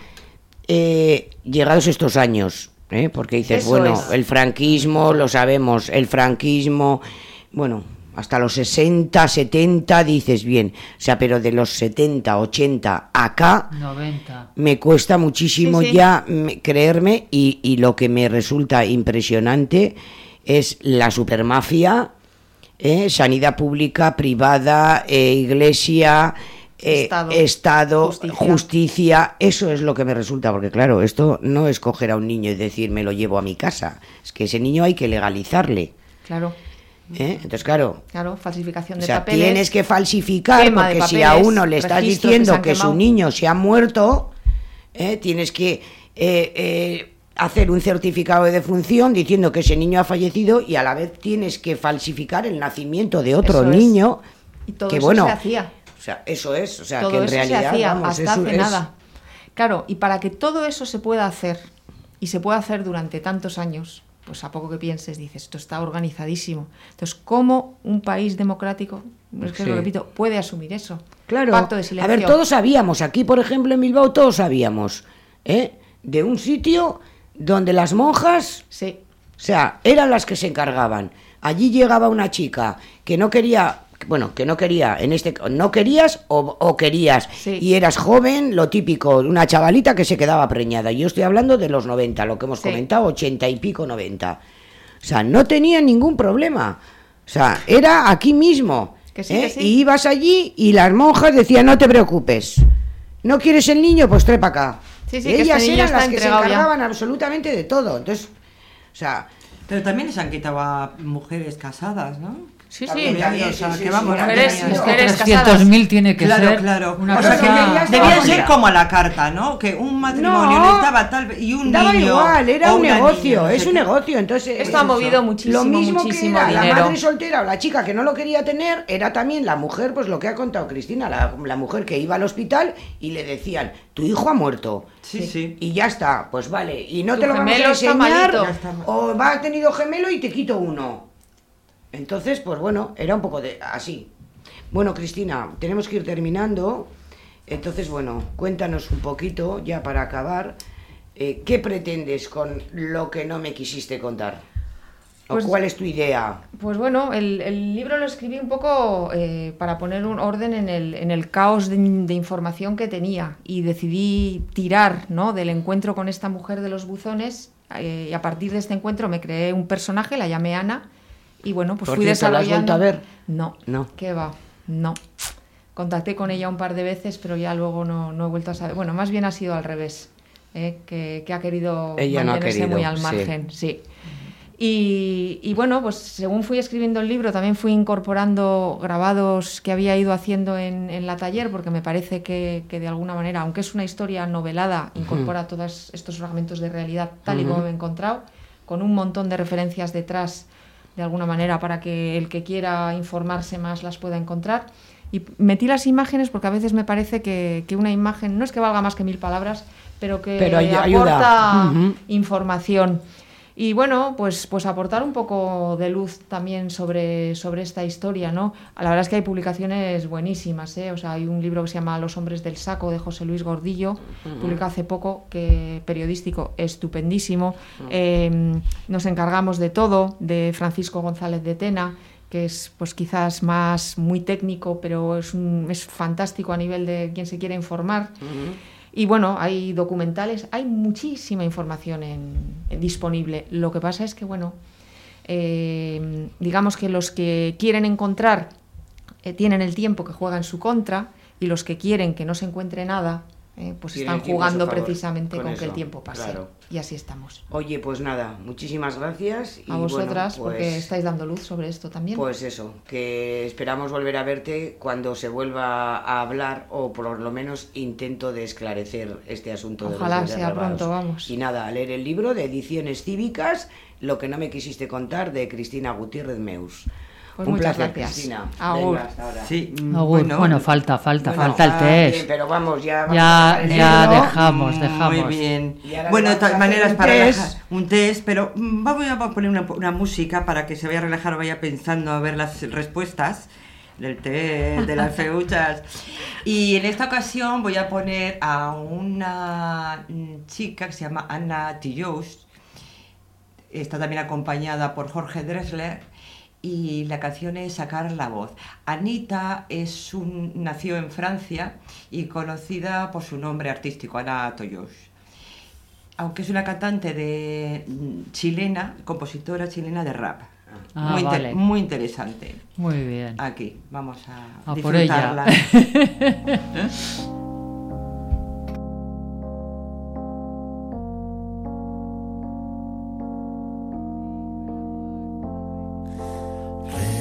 eh, llegados estos años, ¿eh? porque dices, Eso bueno, es. el franquismo, lo sabemos, el franquismo, bueno, hasta los 60, 70 dices bien, o sea, pero de los 70, 80 acá 90. me cuesta muchísimo Sí, sí. ya me- creerme y, y lo que me resulta impresionante es la supermafia, ¿eh? sanidad pública, privada, eh, iglesia, eh, Estado, Estado, justicia. justicia. eso es lo que me resulta, porque claro, esto no es coger a un niño y decir me lo llevo a mi casa, es que ese niño hay que legalizarle. Claro, ¿eh? Entonces, claro, claro, falsificación o de sea, papeles. tienes que falsificar, porque si a uno le estás que diciendo que, su niño se ha muerto, ¿eh? tienes que eh, eh, hacer un certificado de defunción diciendo que ese niño ha fallecido y a la vez tienes que falsificar el nacimiento de otro Eso es. niño. Y todo que eso bueno, se hacía. O sea, eso es, o sea, todo que en eso realidad se hacía vamos, hasta hace es- nada. Claro, y para que todo eso se pueda hacer, y se pueda hacer durante tantos años, pues a poco que pienses dices, esto está organizadísimo. Entonces, ¿cómo un país democrático, es que Sí. lo repito, puede asumir eso? Claro. Pacto de A ver, todos sabíamos, aquí por ejemplo en Bilbao todos sabíamos, ¿eh? De un sitio donde las monjas Sí, O sea, eran las que se encargaban. Allí llegaba una chica que no quería, bueno, que no quería, en este no querías o, o querías Sí. y eras joven, lo típico, una chavalita que se quedaba preñada. Yo estoy hablando de los 90, lo que hemos Sí. comentado, 80 y pico, 90. O sea, no tenía ningún problema. O sea, era aquí mismo. Que sí, ¿eh? que sí. Y ibas allí y las monjas decían, no te preocupes. ¿No quieres el niño? Pues trepa acá. Sí, sí, que Ellas este eran las que se ya. encargaban absolutamente de todo. Entonces, o sea, Pero también les han quitado a mujeres casadas, ¿no? Sí, sí. O sea, sí, que sí, vamos, sí, mujeres- sí, sí. mujeres Es que casadas. 300.000 tiene que claro, ser claro. una o sea, cosa... que Vamos, ser como a la carta, ¿no? Que un matrimonio No. necesitaba tal y un Daba niño. igual, era un negocio, niña, es un negocio. Entonces, Esto ha movido muchísimo, lo mismo muchísimo que era la madre soltera o la chica que no lo quería tener, era también la mujer, pues lo que ha contado Cristina, la, la mujer que iba al hospital y le decían, tu hijo ha muerto. Sí, sí. Y ya está, pues vale, y no Tu te lo vamos a enseñar, o va a tenido gemelo y te quito uno. Entonces, pues bueno, era un poco de así. Bueno, Cristina, tenemos que ir terminando. Entonces, bueno, cuéntanos un poquito, ya para acabar, eh, ¿qué pretendes con lo que no me quisiste contar? ¿O Pues- cuál es tu idea? Pues bueno, el, el libro lo escribí un poco eh, para poner un orden en el, en el caos de, de información que tenía y decidí tirar ¿no? del encuentro con esta mujer de los buzones eh, y a partir de este encuentro me creé un personaje, la llamé Ana y bueno, pues Por fui cierto, ¿la has desarrollando... vuelto a ver? No, No. ¿qué va? No. Contacté con ella un par de veces, pero ya luego no, no he vuelto a saber. Bueno, más bien ha sido al revés, ¿eh? que, que ha querido Ella no ha mantenerse querido, muy al margen, sí. Y, y bueno, pues según fui escribiendo el libro, también fui incorporando grabados que había ido haciendo en, en la taller, porque me parece que, que de alguna manera, aunque es una historia novelada, incorpora todos estos fragmentos de realidad tal y como me he encontrado, con un montón de referencias detrás, de alguna manera, para que el que quiera informarse más las pueda encontrar. Y metí las imágenes porque a veces me parece que, que una imagen no es que valga más que mil palabras, pero que Pero aporta ayuda. Información. Y bueno, pues, pues aportar un poco de luz también sobre, sobre esta historia, ¿no? La verdad es que hay publicaciones buenísimas, ¿eh? O sea, hay un libro que se llama Los hombres del saco de José Luis Gordillo, publicado hace poco, que periodístico, estupendísimo. Eh, nos encargamos de todo, de Francisco González de Tena, que es pues quizás más muy técnico, pero es, un- es fantástico a nivel de quien se quiere informar. Y bueno, hay documentales, hay muchísima información disponible. Lo que pasa es que, bueno, eh, digamos que los que quieren encontrar eh, tienen el tiempo que juega en su contra y los que quieren que no se encuentre nada, eh, pues están jugando precisamente con con, que el tiempo pase. claro. Y así estamos. Oye, pues nada, muchísimas gracias. y A vosotras, bueno, porque pues- estáis dando luz sobre esto también. Pues eso, que esperamos volver a verte cuando se vuelva a hablar o por lo menos intento de esclarecer este asunto. de los Ojalá sea pronto, vamos. Y nada, a leer el libro de Ediciones Cívicas, Lo que no me quisiste contar, de Cristina Gutiérrez Meus. Pues Un muchas placer, gracias. Cristina. Agur. Venga, hasta ahora. Sí, mm, Agur. Bueno, falta, falta, Bueno, falta el test. bien, pero vamos, ya. vamos Ya- ya libro. dejamos, dejamos. Muy bien. Bueno, de todas maneras, para test. relajar, un test, pero mm, vamos a poner una, una música para que se vaya a relajar, vaya pensando a ver las respuestas del test, de las <laughs> feuchas. Y en esta ocasión voy a poner a una mm, chica que se llama Anna Tillous. Está también acompañada por Jorge Dressler y la canción es Sacar la voz. Anita es un, nació en Francia y conocida por su nombre artístico, Ana Toyos. Aunque es una cantante de mm, chilena, compositora chilena de rap. Ah, muy, inter- vale. muy interesante. Muy bien. Aquí, vamos a, A por ella. <laughs>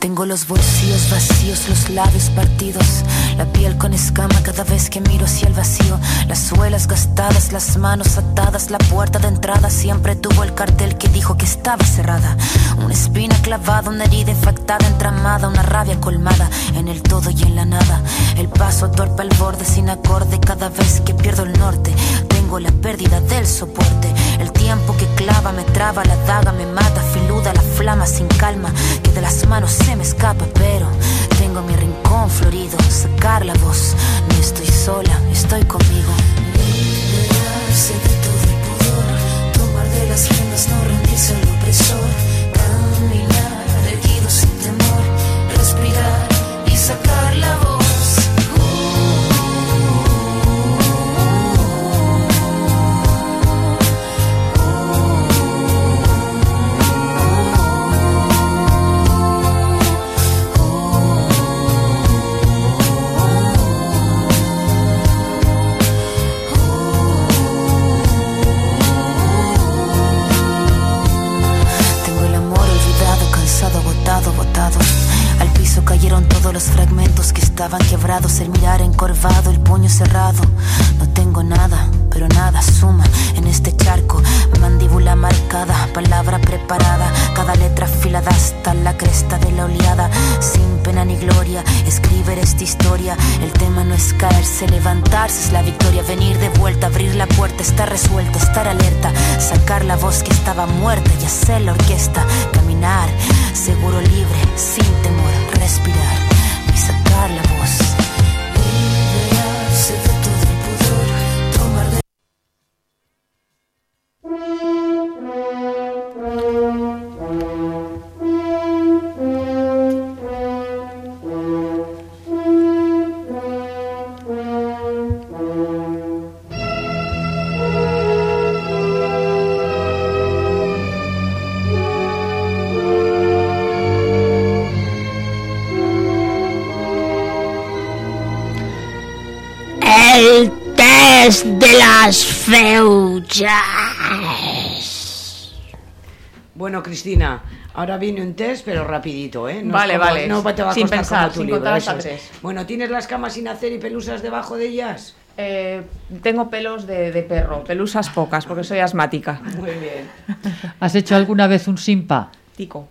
Tengo los bolsillos vacíos, los labios partidos, la piel con escama cada vez que miro hacia el vacío, las suelas gastadas, las manos atadas, la puerta de entrada siempre tuvo el cartel que dijo que estaba cerrada. Una espina clavada, una herida infectada, entramada, una rabia colmada en el todo y en la nada. El paso torpe al borde sin acorde cada vez que pierdo el norte. Tengo la pérdida del soporte, el tiempo que clava me traba, la daga me mata, filuda la flama sin calma, de las manos se me escapa, pero tengo mi rincón florido, sacar la voz, no estoy sola, estoy conmigo. Liberarse de todo el pudor, tomar de las riendas, no rendirse al opresor, caminar erguido sin temor, respirar y sacar la voz. Los fragmentos que estaban quebrados. El mirar encorvado, el puño cerrado. No tengo nada, pero nada suma en este charco. Mandíbula marcada, palabra preparada. Cada letra afilada hasta la cresta de la oleada. Sin pena ni gloria, escribir esta historia. El tema no es caerse, levantarse es la victoria. Venir de vuelta, abrir la puerta, estar resuelta, estar alerta. Sacar la voz que estaba muerta y hacer la orquesta. Caminar, seguro libre, sin temor, respirar y sacar la voz. Feuchas. Bueno, Cristina, ahora viene un test, pero rapidito, ¿eh? No Vale, como- vale, No te va a sin costar pensar, como tu sin libro, contar hasta tres. Bueno, ¿tienes las camas sin hacer y pelusas debajo de ellas? Eh, tengo pelos de, de perro, pelusas pocas, porque soy asmática. <laughs> Muy bien. ¿Has hecho alguna vez un simpa? Tico.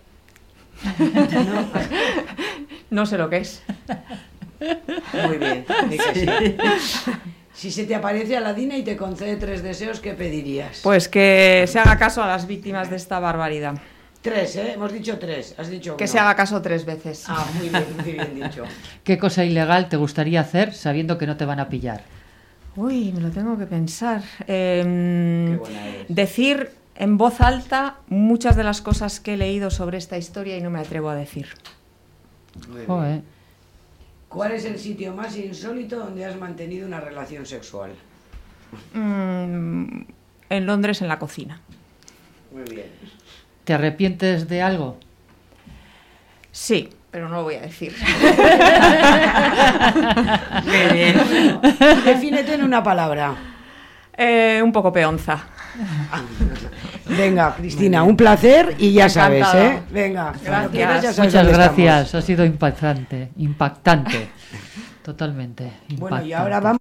No <laughs> sé lo que es. Muy bien. sí. Si se te aparece Aladina y te concede tres deseos, ¿qué pedirías? Pues que se haga caso a las víctimas de esta barbaridad. Tres, ¿eh? Hemos dicho tres. Has dicho Que uno. se haga caso tres veces. Ah, muy bien, muy bien dicho. <laughs> ¿Qué cosa ilegal te gustaría hacer sabiendo que no te van a pillar? Uy, me lo tengo que pensar. Em, decir en voz alta muchas de las cosas que he leído sobre esta historia y no me atrevo a decir. Muy bien. Joder. ¿Cuál es el sitio más insólito donde has mantenido una relación sexual? Mm, en Londres, en la cocina. Muy bien. ¿Te arrepientes de algo? Sí, pero no lo voy a decir. <laughs> Muy bien. <laughs> Defínete en una palabra. Eh, un poco peonza. <laughs> Venga, Cristina, un placer y ya sabes. ¿eh? Venga, Gracias. ya sabes Muchas gracias, estamos. ha sido impactante, impactante. <laughs> Totalmente. Bueno, y impactante. ahora vamos.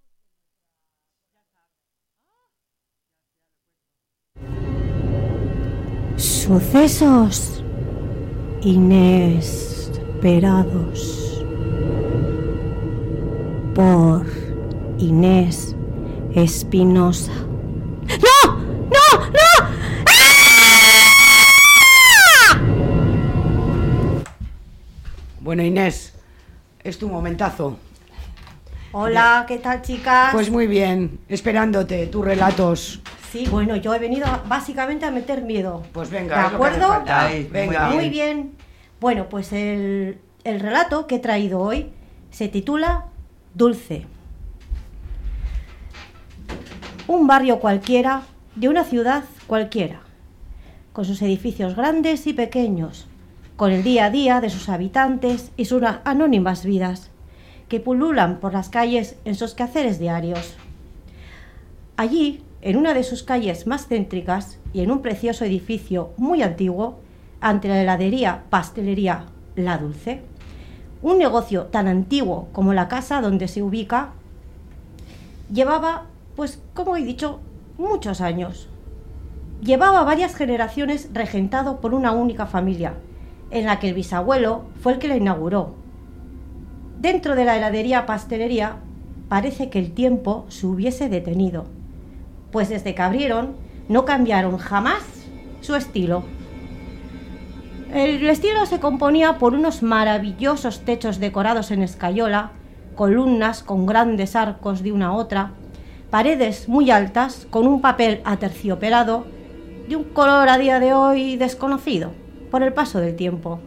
Sucesos inesperados por Inés Espinosa. ¡No! ¡No! ¡No! Bueno, Inés, es tu momentazo. Hola, ¿qué tal chicas? Pues muy bien, esperándote, tus relatos. Sí, bueno, yo he venido básicamente a meter miedo. Pues venga, ¿De acuerdo? falta. Ahí, venga. Muy bien. Bueno, pues el, el relato que he traído hoy se titula Dulce. Un barrio cualquiera de una ciudad cualquiera, con sus edificios grandes y pequeños, con el día a día de sus habitantes y sus anónimas vidas, que pululan por las calles en sus quehaceres diarios. Allí, en una de sus calles más céntricas y en un precioso edificio muy antiguo, ante la heladería Pastelería La Dulce, un negocio tan antiguo como la casa donde se ubica, llevaba, pues como he dicho, muchos años. Llevaba varias generaciones regentado por una única familia, en la que el bisabuelo fue el que la inauguró. Dentro de la heladería pastelería parece que el tiempo se hubiese detenido, pues desde que abrieron no cambiaron jamás su estilo. El estilo se componía por unos maravillosos techos decorados en escayola, columnas con grandes arcos de una a otra, paredes muy altas con un papel aterciopelado de un color a día de hoy desconocido por el paso del tiempo,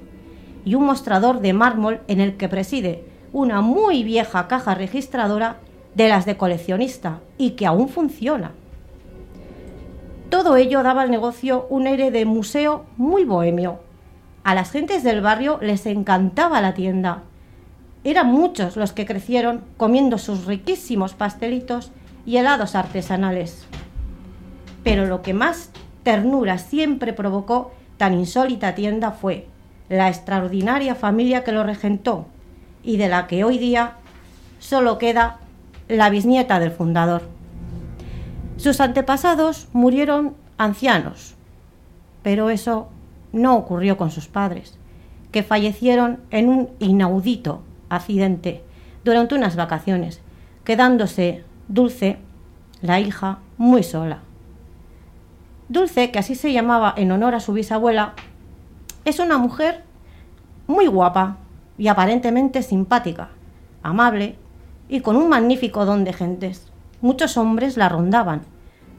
y un mostrador de mármol en el que preside una muy vieja caja registradora de las de coleccionista y que aún funciona. Todo ello daba al negocio un aire de museo muy bohemio. A las gentes del barrio les encantaba la tienda. Eran muchos los que crecieron comiendo sus riquísimos pastelitos y helados artesanales. Pero lo que más ternura siempre provocó tan insólita tienda fue la extraordinaria familia que lo regentó y de la que hoy día solo queda la bisnieta del fundador. Sus antepasados murieron ancianos, pero eso no ocurrió con sus padres, que fallecieron en un inaudito accidente durante unas vacaciones, quedándose Dulce, la hija, muy sola. Dulce, que así se llamaba en honor a su bisabuela, es una mujer muy guapa y aparentemente simpática, amable y con un magnífico don de gentes. Muchos hombres la rondaban,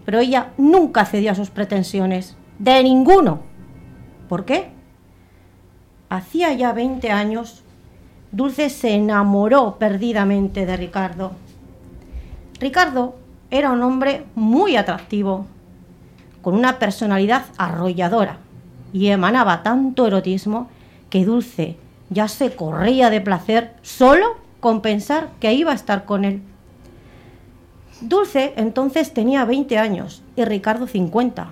pero ella nunca cedió a sus pretensiones, de ninguno. ¿Por qué? Hacía ya 20 años, Dulce se enamoró perdidamente de Ricardo. Ricardo era un hombre muy atractivo, con una personalidad arrolladora, y emanaba tanto erotismo que Dulce ya se corría de placer solo con pensar que iba a estar con él. Dulce entonces tenía 20 años y Ricardo 50,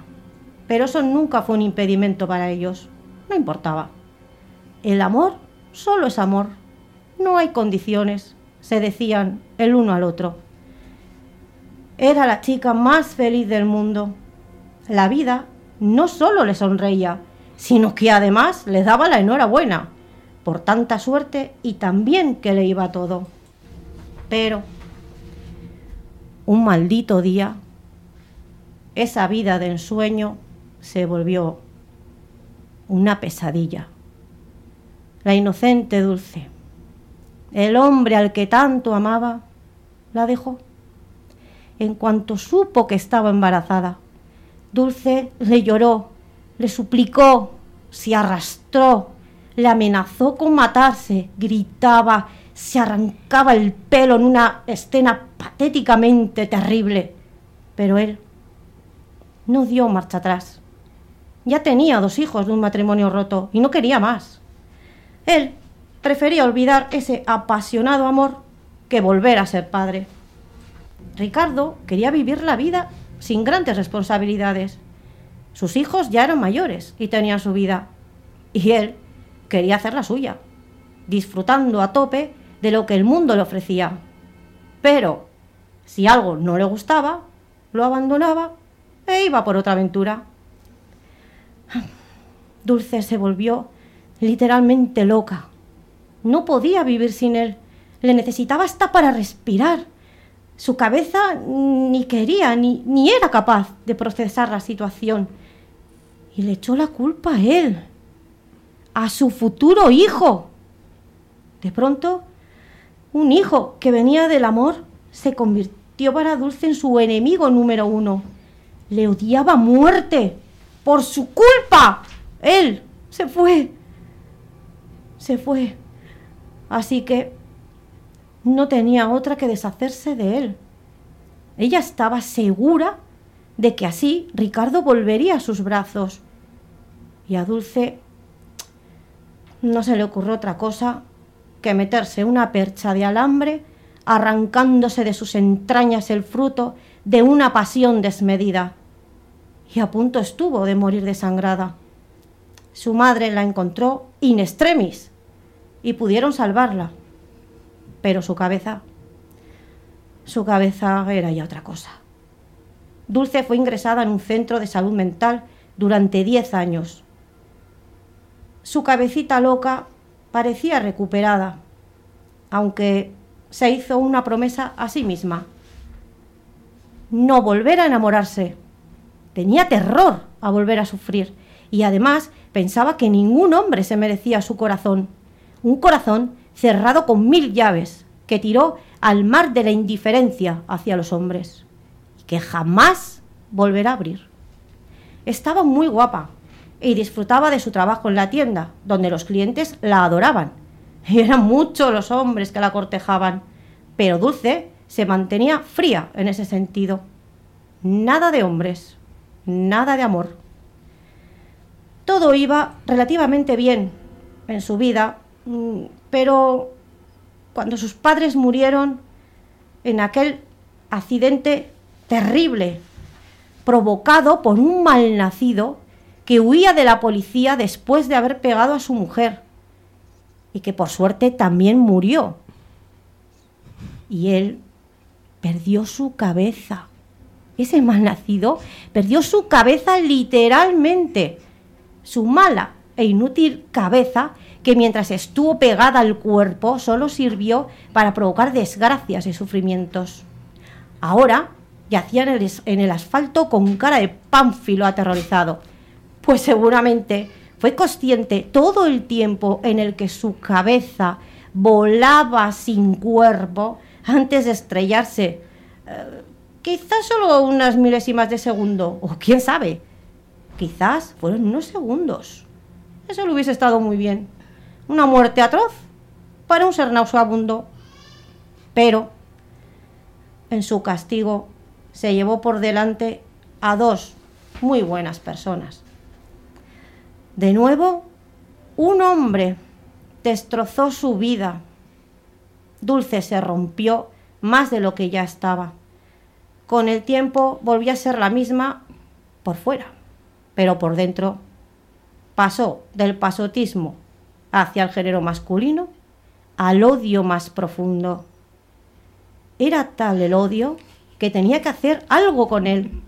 pero eso nunca fue un impedimento para ellos, no importaba. El amor solo es amor, no hay condiciones, se decían el uno al otro. Era la chica más feliz del mundo. La vida no solo le sonreía, sino que además le daba la enhorabuena por tanta suerte y tan bien que le iba todo. Pero un maldito día, esa vida de ensueño se volvió una pesadilla. La inocente Dulce, el hombre al que tanto amaba, la dejó. En cuanto supo que estaba embarazada, Dulce le lloró, le suplicó, se arrastró, le amenazó con matarse, gritaba, se arrancaba el pelo en una escena patéticamente terrible. Pero él no dio marcha atrás. Ya tenía dos hijos de un matrimonio roto y no quería más. Él prefería olvidar ese apasionado amor que volver a ser padre. Ricardo quería vivir la vida sin grandes responsabilidades. Sus hijos ya eran mayores y tenían su vida. Y él quería hacer la suya, disfrutando a tope de lo que el mundo le ofrecía. Pero si algo no le gustaba, lo abandonaba e iba por otra aventura. Dulce se volvió literalmente loca. No podía vivir sin él. Le necesitaba hasta para respirar. Su cabeza ni quería ni, ni era capaz de procesar la situación. Y le echó la culpa a él, a su futuro hijo. De pronto, un hijo que venía del amor se convirtió para Dulce en su enemigo número uno. Le odiaba muerte. Por su culpa. Él se fue. Se fue. Así que no tenía otra que deshacerse de él. Ella estaba segura de que así Ricardo volvería a sus brazos. Y a Dulce no se le ocurrió otra cosa que meterse una percha de alambre arrancándose de sus entrañas el fruto de una pasión desmedida. Y a punto estuvo de morir desangrada. Su madre la encontró in extremis y pudieron salvarla. Pero su cabeza, su cabeza era ya otra cosa. Dulce fue ingresada en un centro de salud mental durante diez años. Su cabecita loca parecía recuperada, aunque se hizo una promesa a sí misma. No volver a enamorarse. Tenía terror a volver a sufrir y además pensaba que ningún hombre se merecía su corazón. Un corazón cerrado con mil llaves que tiró al mar de la indiferencia hacia los hombres y que jamás volverá a abrir. Estaba muy guapa y disfrutaba de su trabajo en la tienda, donde los clientes la adoraban. Y eran muchos los hombres que la cortejaban pero Dulce se mantenía fría en ese sentido. Nada de hombres, nada de amor. Todo iba relativamente bien en su vida, mm, pero cuando sus padres murieron en aquel accidente terrible provocado por un malnacido que huía de la policía después de haber pegado a su mujer y que por suerte también murió y él perdió su cabeza. Ese mal nacido perdió su cabeza literalmente. Su mala e inútil cabeza, que mientras estuvo pegada al cuerpo solo sirvió para provocar desgracias y sufrimientos. Ahora yacía en el, asfalto con cara de pánfilo aterrorizado, pues seguramente fue consciente todo el tiempo en el que su cabeza volaba sin cuerpo antes de estrellarse. Eh, quizás solo unas milésimas de segundo, o quién sabe, quizás fueron unos segundos. Eso le hubiese estado muy bien. Una muerte atroz para un ser nauseabundo. Pero en su castigo se llevó por delante a dos muy buenas personas. De nuevo, un hombre destrozó su vida Dulce se rompió más de lo que ya estaba. Con el tiempo volvió a ser la misma por fuera, pero por dentro pasó del pasotismo hacia el género masculino al odio más profundo. Era tal el odio que tenía que hacer algo con él.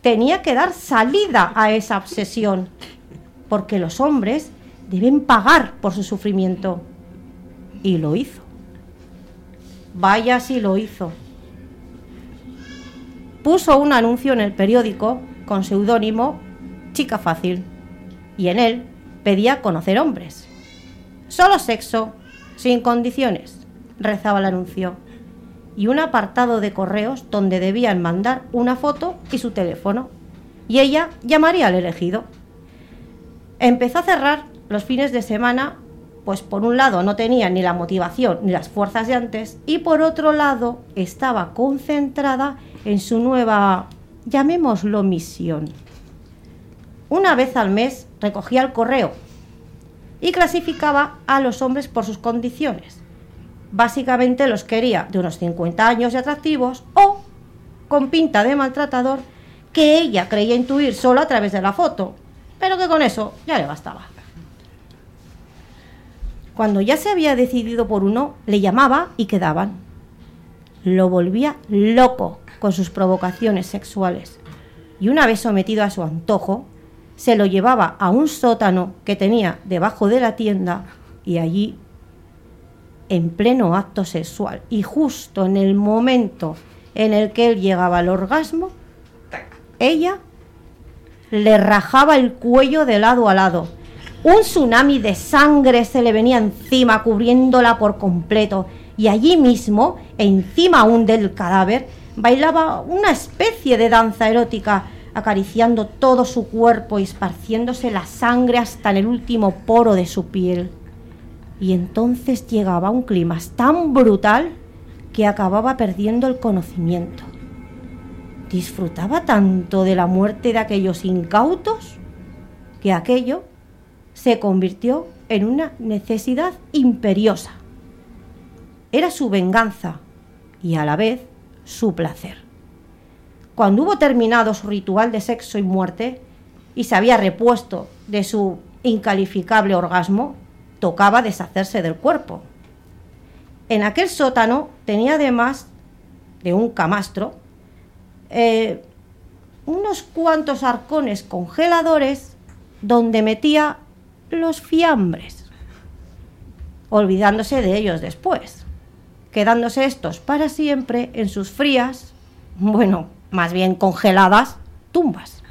Tenía que dar salida a esa obsesión, porque los hombres deben pagar por su sufrimiento. Y lo hizo. Vaya si lo hizo. puso un anuncio en el periódico con seudónimo Chica Fácil y en él pedía conocer hombres. Solo sexo, sin condiciones, rezaba el anuncio. Y un apartado de correos donde debían mandar una foto y su teléfono. Y ella llamaría al elegido. Empezó a cerrar los fines de semana, pues por un lado no tenía ni la motivación ni las fuerzas de antes, y por otro lado estaba concentrada en su nueva, llamémoslo, misión. Una vez al mes recogía el correo y clasificaba a los hombres por sus condiciones. Básicamente los quería de unos 50 años y atractivos o con pinta de maltratador que ella creía intuir solo a través de la foto, pero que con eso ya le bastaba. Cuando ya se había decidido por uno, le llamaba y quedaban. Lo volvía loco con sus provocaciones sexuales. Y una vez sometido a su antojo, se lo llevaba a un sótano que tenía debajo de la tienda y allí, en pleno acto sexual y justo en el momento en el que él llegaba al orgasmo, ella le rajaba el cuello de lado a lado. Un tsunami de sangre se le venía encima, cubriéndola por completo, y allí mismo, encima aún del cadáver, bailaba una especie de danza erótica, acariciando todo su cuerpo y esparciéndose la sangre hasta en el último poro de su piel. Y entonces llegaba un clima tan brutal que acababa perdiendo el conocimiento. Disfrutaba tanto de la muerte de aquellos incautos que aquello se convirtió en una necesidad imperiosa. Era su venganza y a la vez su placer. Cuando hubo terminado su ritual de sexo y muerte y se había repuesto de su incalificable orgasmo, tocaba deshacerse del cuerpo. En aquel sótano tenía además de un camastro eh, unos cuantos arcones congeladores donde metía los fiambres, olvidándose de ellos después quedándose estos para siempre en sus frías, bueno, más bien congeladas, tumbas.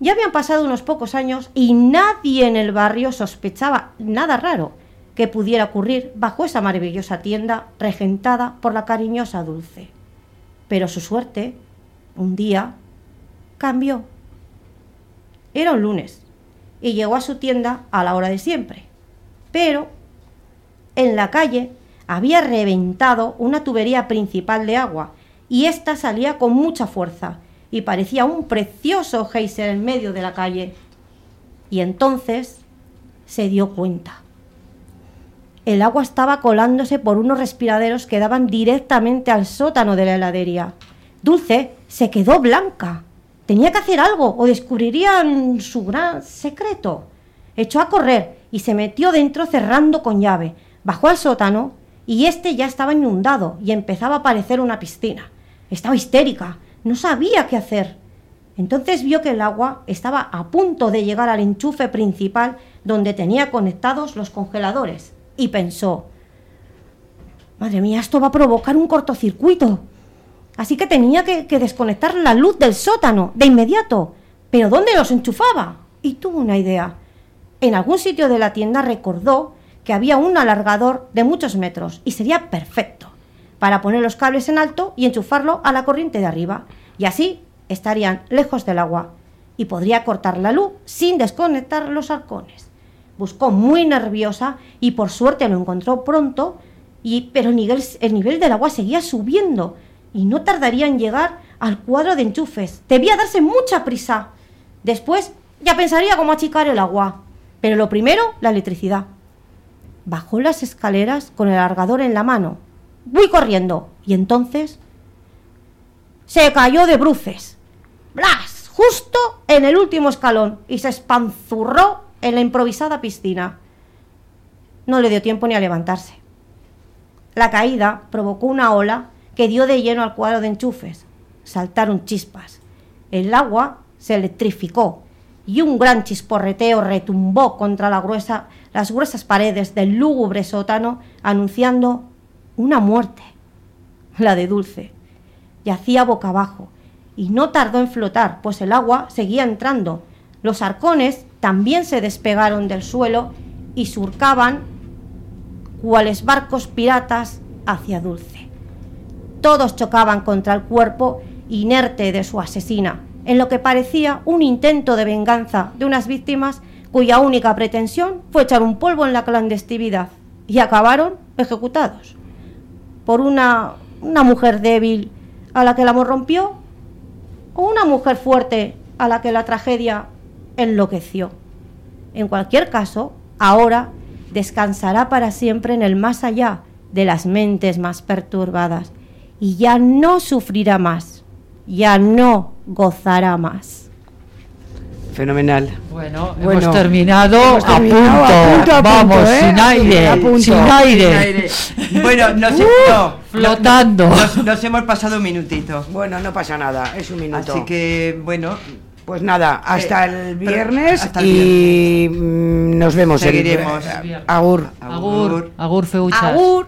Ya habían pasado unos pocos años y nadie en el barrio sospechaba nada raro que pudiera ocurrir bajo esa maravillosa tienda regentada por la cariñosa Dulce. Pero su suerte, un día, cambió. Era un lunes y llegó a su tienda a la hora de siempre. Pero en la calle había reventado una tubería principal de agua y ésta salía con mucha fuerza y parecía un precioso geyser en medio de la calle. Y entonces se dio cuenta. El agua estaba colándose por unos respiraderos que daban directamente al sótano de la heladería. Dulce se quedó blanca. Tenía que hacer algo o descubrirían su gran secreto. Echó a correr y se metió dentro cerrando con llave. Bajó al sótano y este ya estaba inundado y empezaba a parecer una piscina. Estaba histérica, no sabía qué hacer. Entonces vio que el agua estaba a punto de llegar al enchufe principal donde tenía conectados los congeladores y pensó, Madre mía, esto va a provocar un cortocircuito. Así que tenía que, que, desconectar la luz del sótano de inmediato. ¿Pero dónde los enchufaba? Y tuvo una idea. En algún sitio de la tienda recordó que había un alargador de muchos metros y sería perfecto para poner los cables en alto y enchufarlo a la corriente de arriba. Y así estarían lejos del agua y podría cortar la luz sin desconectar los arcones. Buscó muy nerviosa y por suerte lo encontró pronto, y, pero el nivel, el nivel del agua seguía subiendo y no tardaría en llegar al cuadro de enchufes. Debía darse mucha prisa. Después ya pensaría cómo achicar el agua. Pero lo primero, la electricidad. Bajó las escaleras con el alargador en la mano. Voy corriendo. Y entonces se cayó de bruces. ¡Blas! Justo en el último escalón y se espanzurró en la improvisada piscina. No le dio tiempo ni a levantarse. La caída provocó una ola que dio de lleno al cuadro de enchufes. Saltaron chispas. El agua se electrificó y un gran chisporreteo retumbó contra la gruesa, las gruesas paredes del lúgubre sótano, anunciando una muerte, la de Dulce. yacía boca abajo y no tardó en flotar, pues el agua seguía entrando. Los arcones también se despegaron del suelo y surcaban cuales barcos piratas hacia Dulce. Todos chocaban contra el cuerpo inerte de su asesina, en lo que parecía un intento de venganza de unas víctimas cuya única pretensión fue echar un polvo en la clandestinidad y acabaron ejecutados por una, una mujer débil a la que el amor rompió o una mujer fuerte a la que la tragedia enloqueció. En cualquier caso, ahora descansará para siempre en el más allá de las mentes más perturbadas y ya no sufrirá más, ya no gozará más. Fenomenal. Bueno, hemos terminado, hemos terminado a, punto. a punto, a Vamos, punto, ¿eh? sin aire, A punto. sin aire. <laughs> Bueno, nos, Uh, no, flotando. Nos, nos hemos pasado un minutito. Bueno, no pasa nada, es un minuto. Así que, bueno. Pues nada, hasta Eh, el viernes hasta el y mm, nos vemos. el- Seguiremos. Agur. Agur, agur, feuchas. Agur.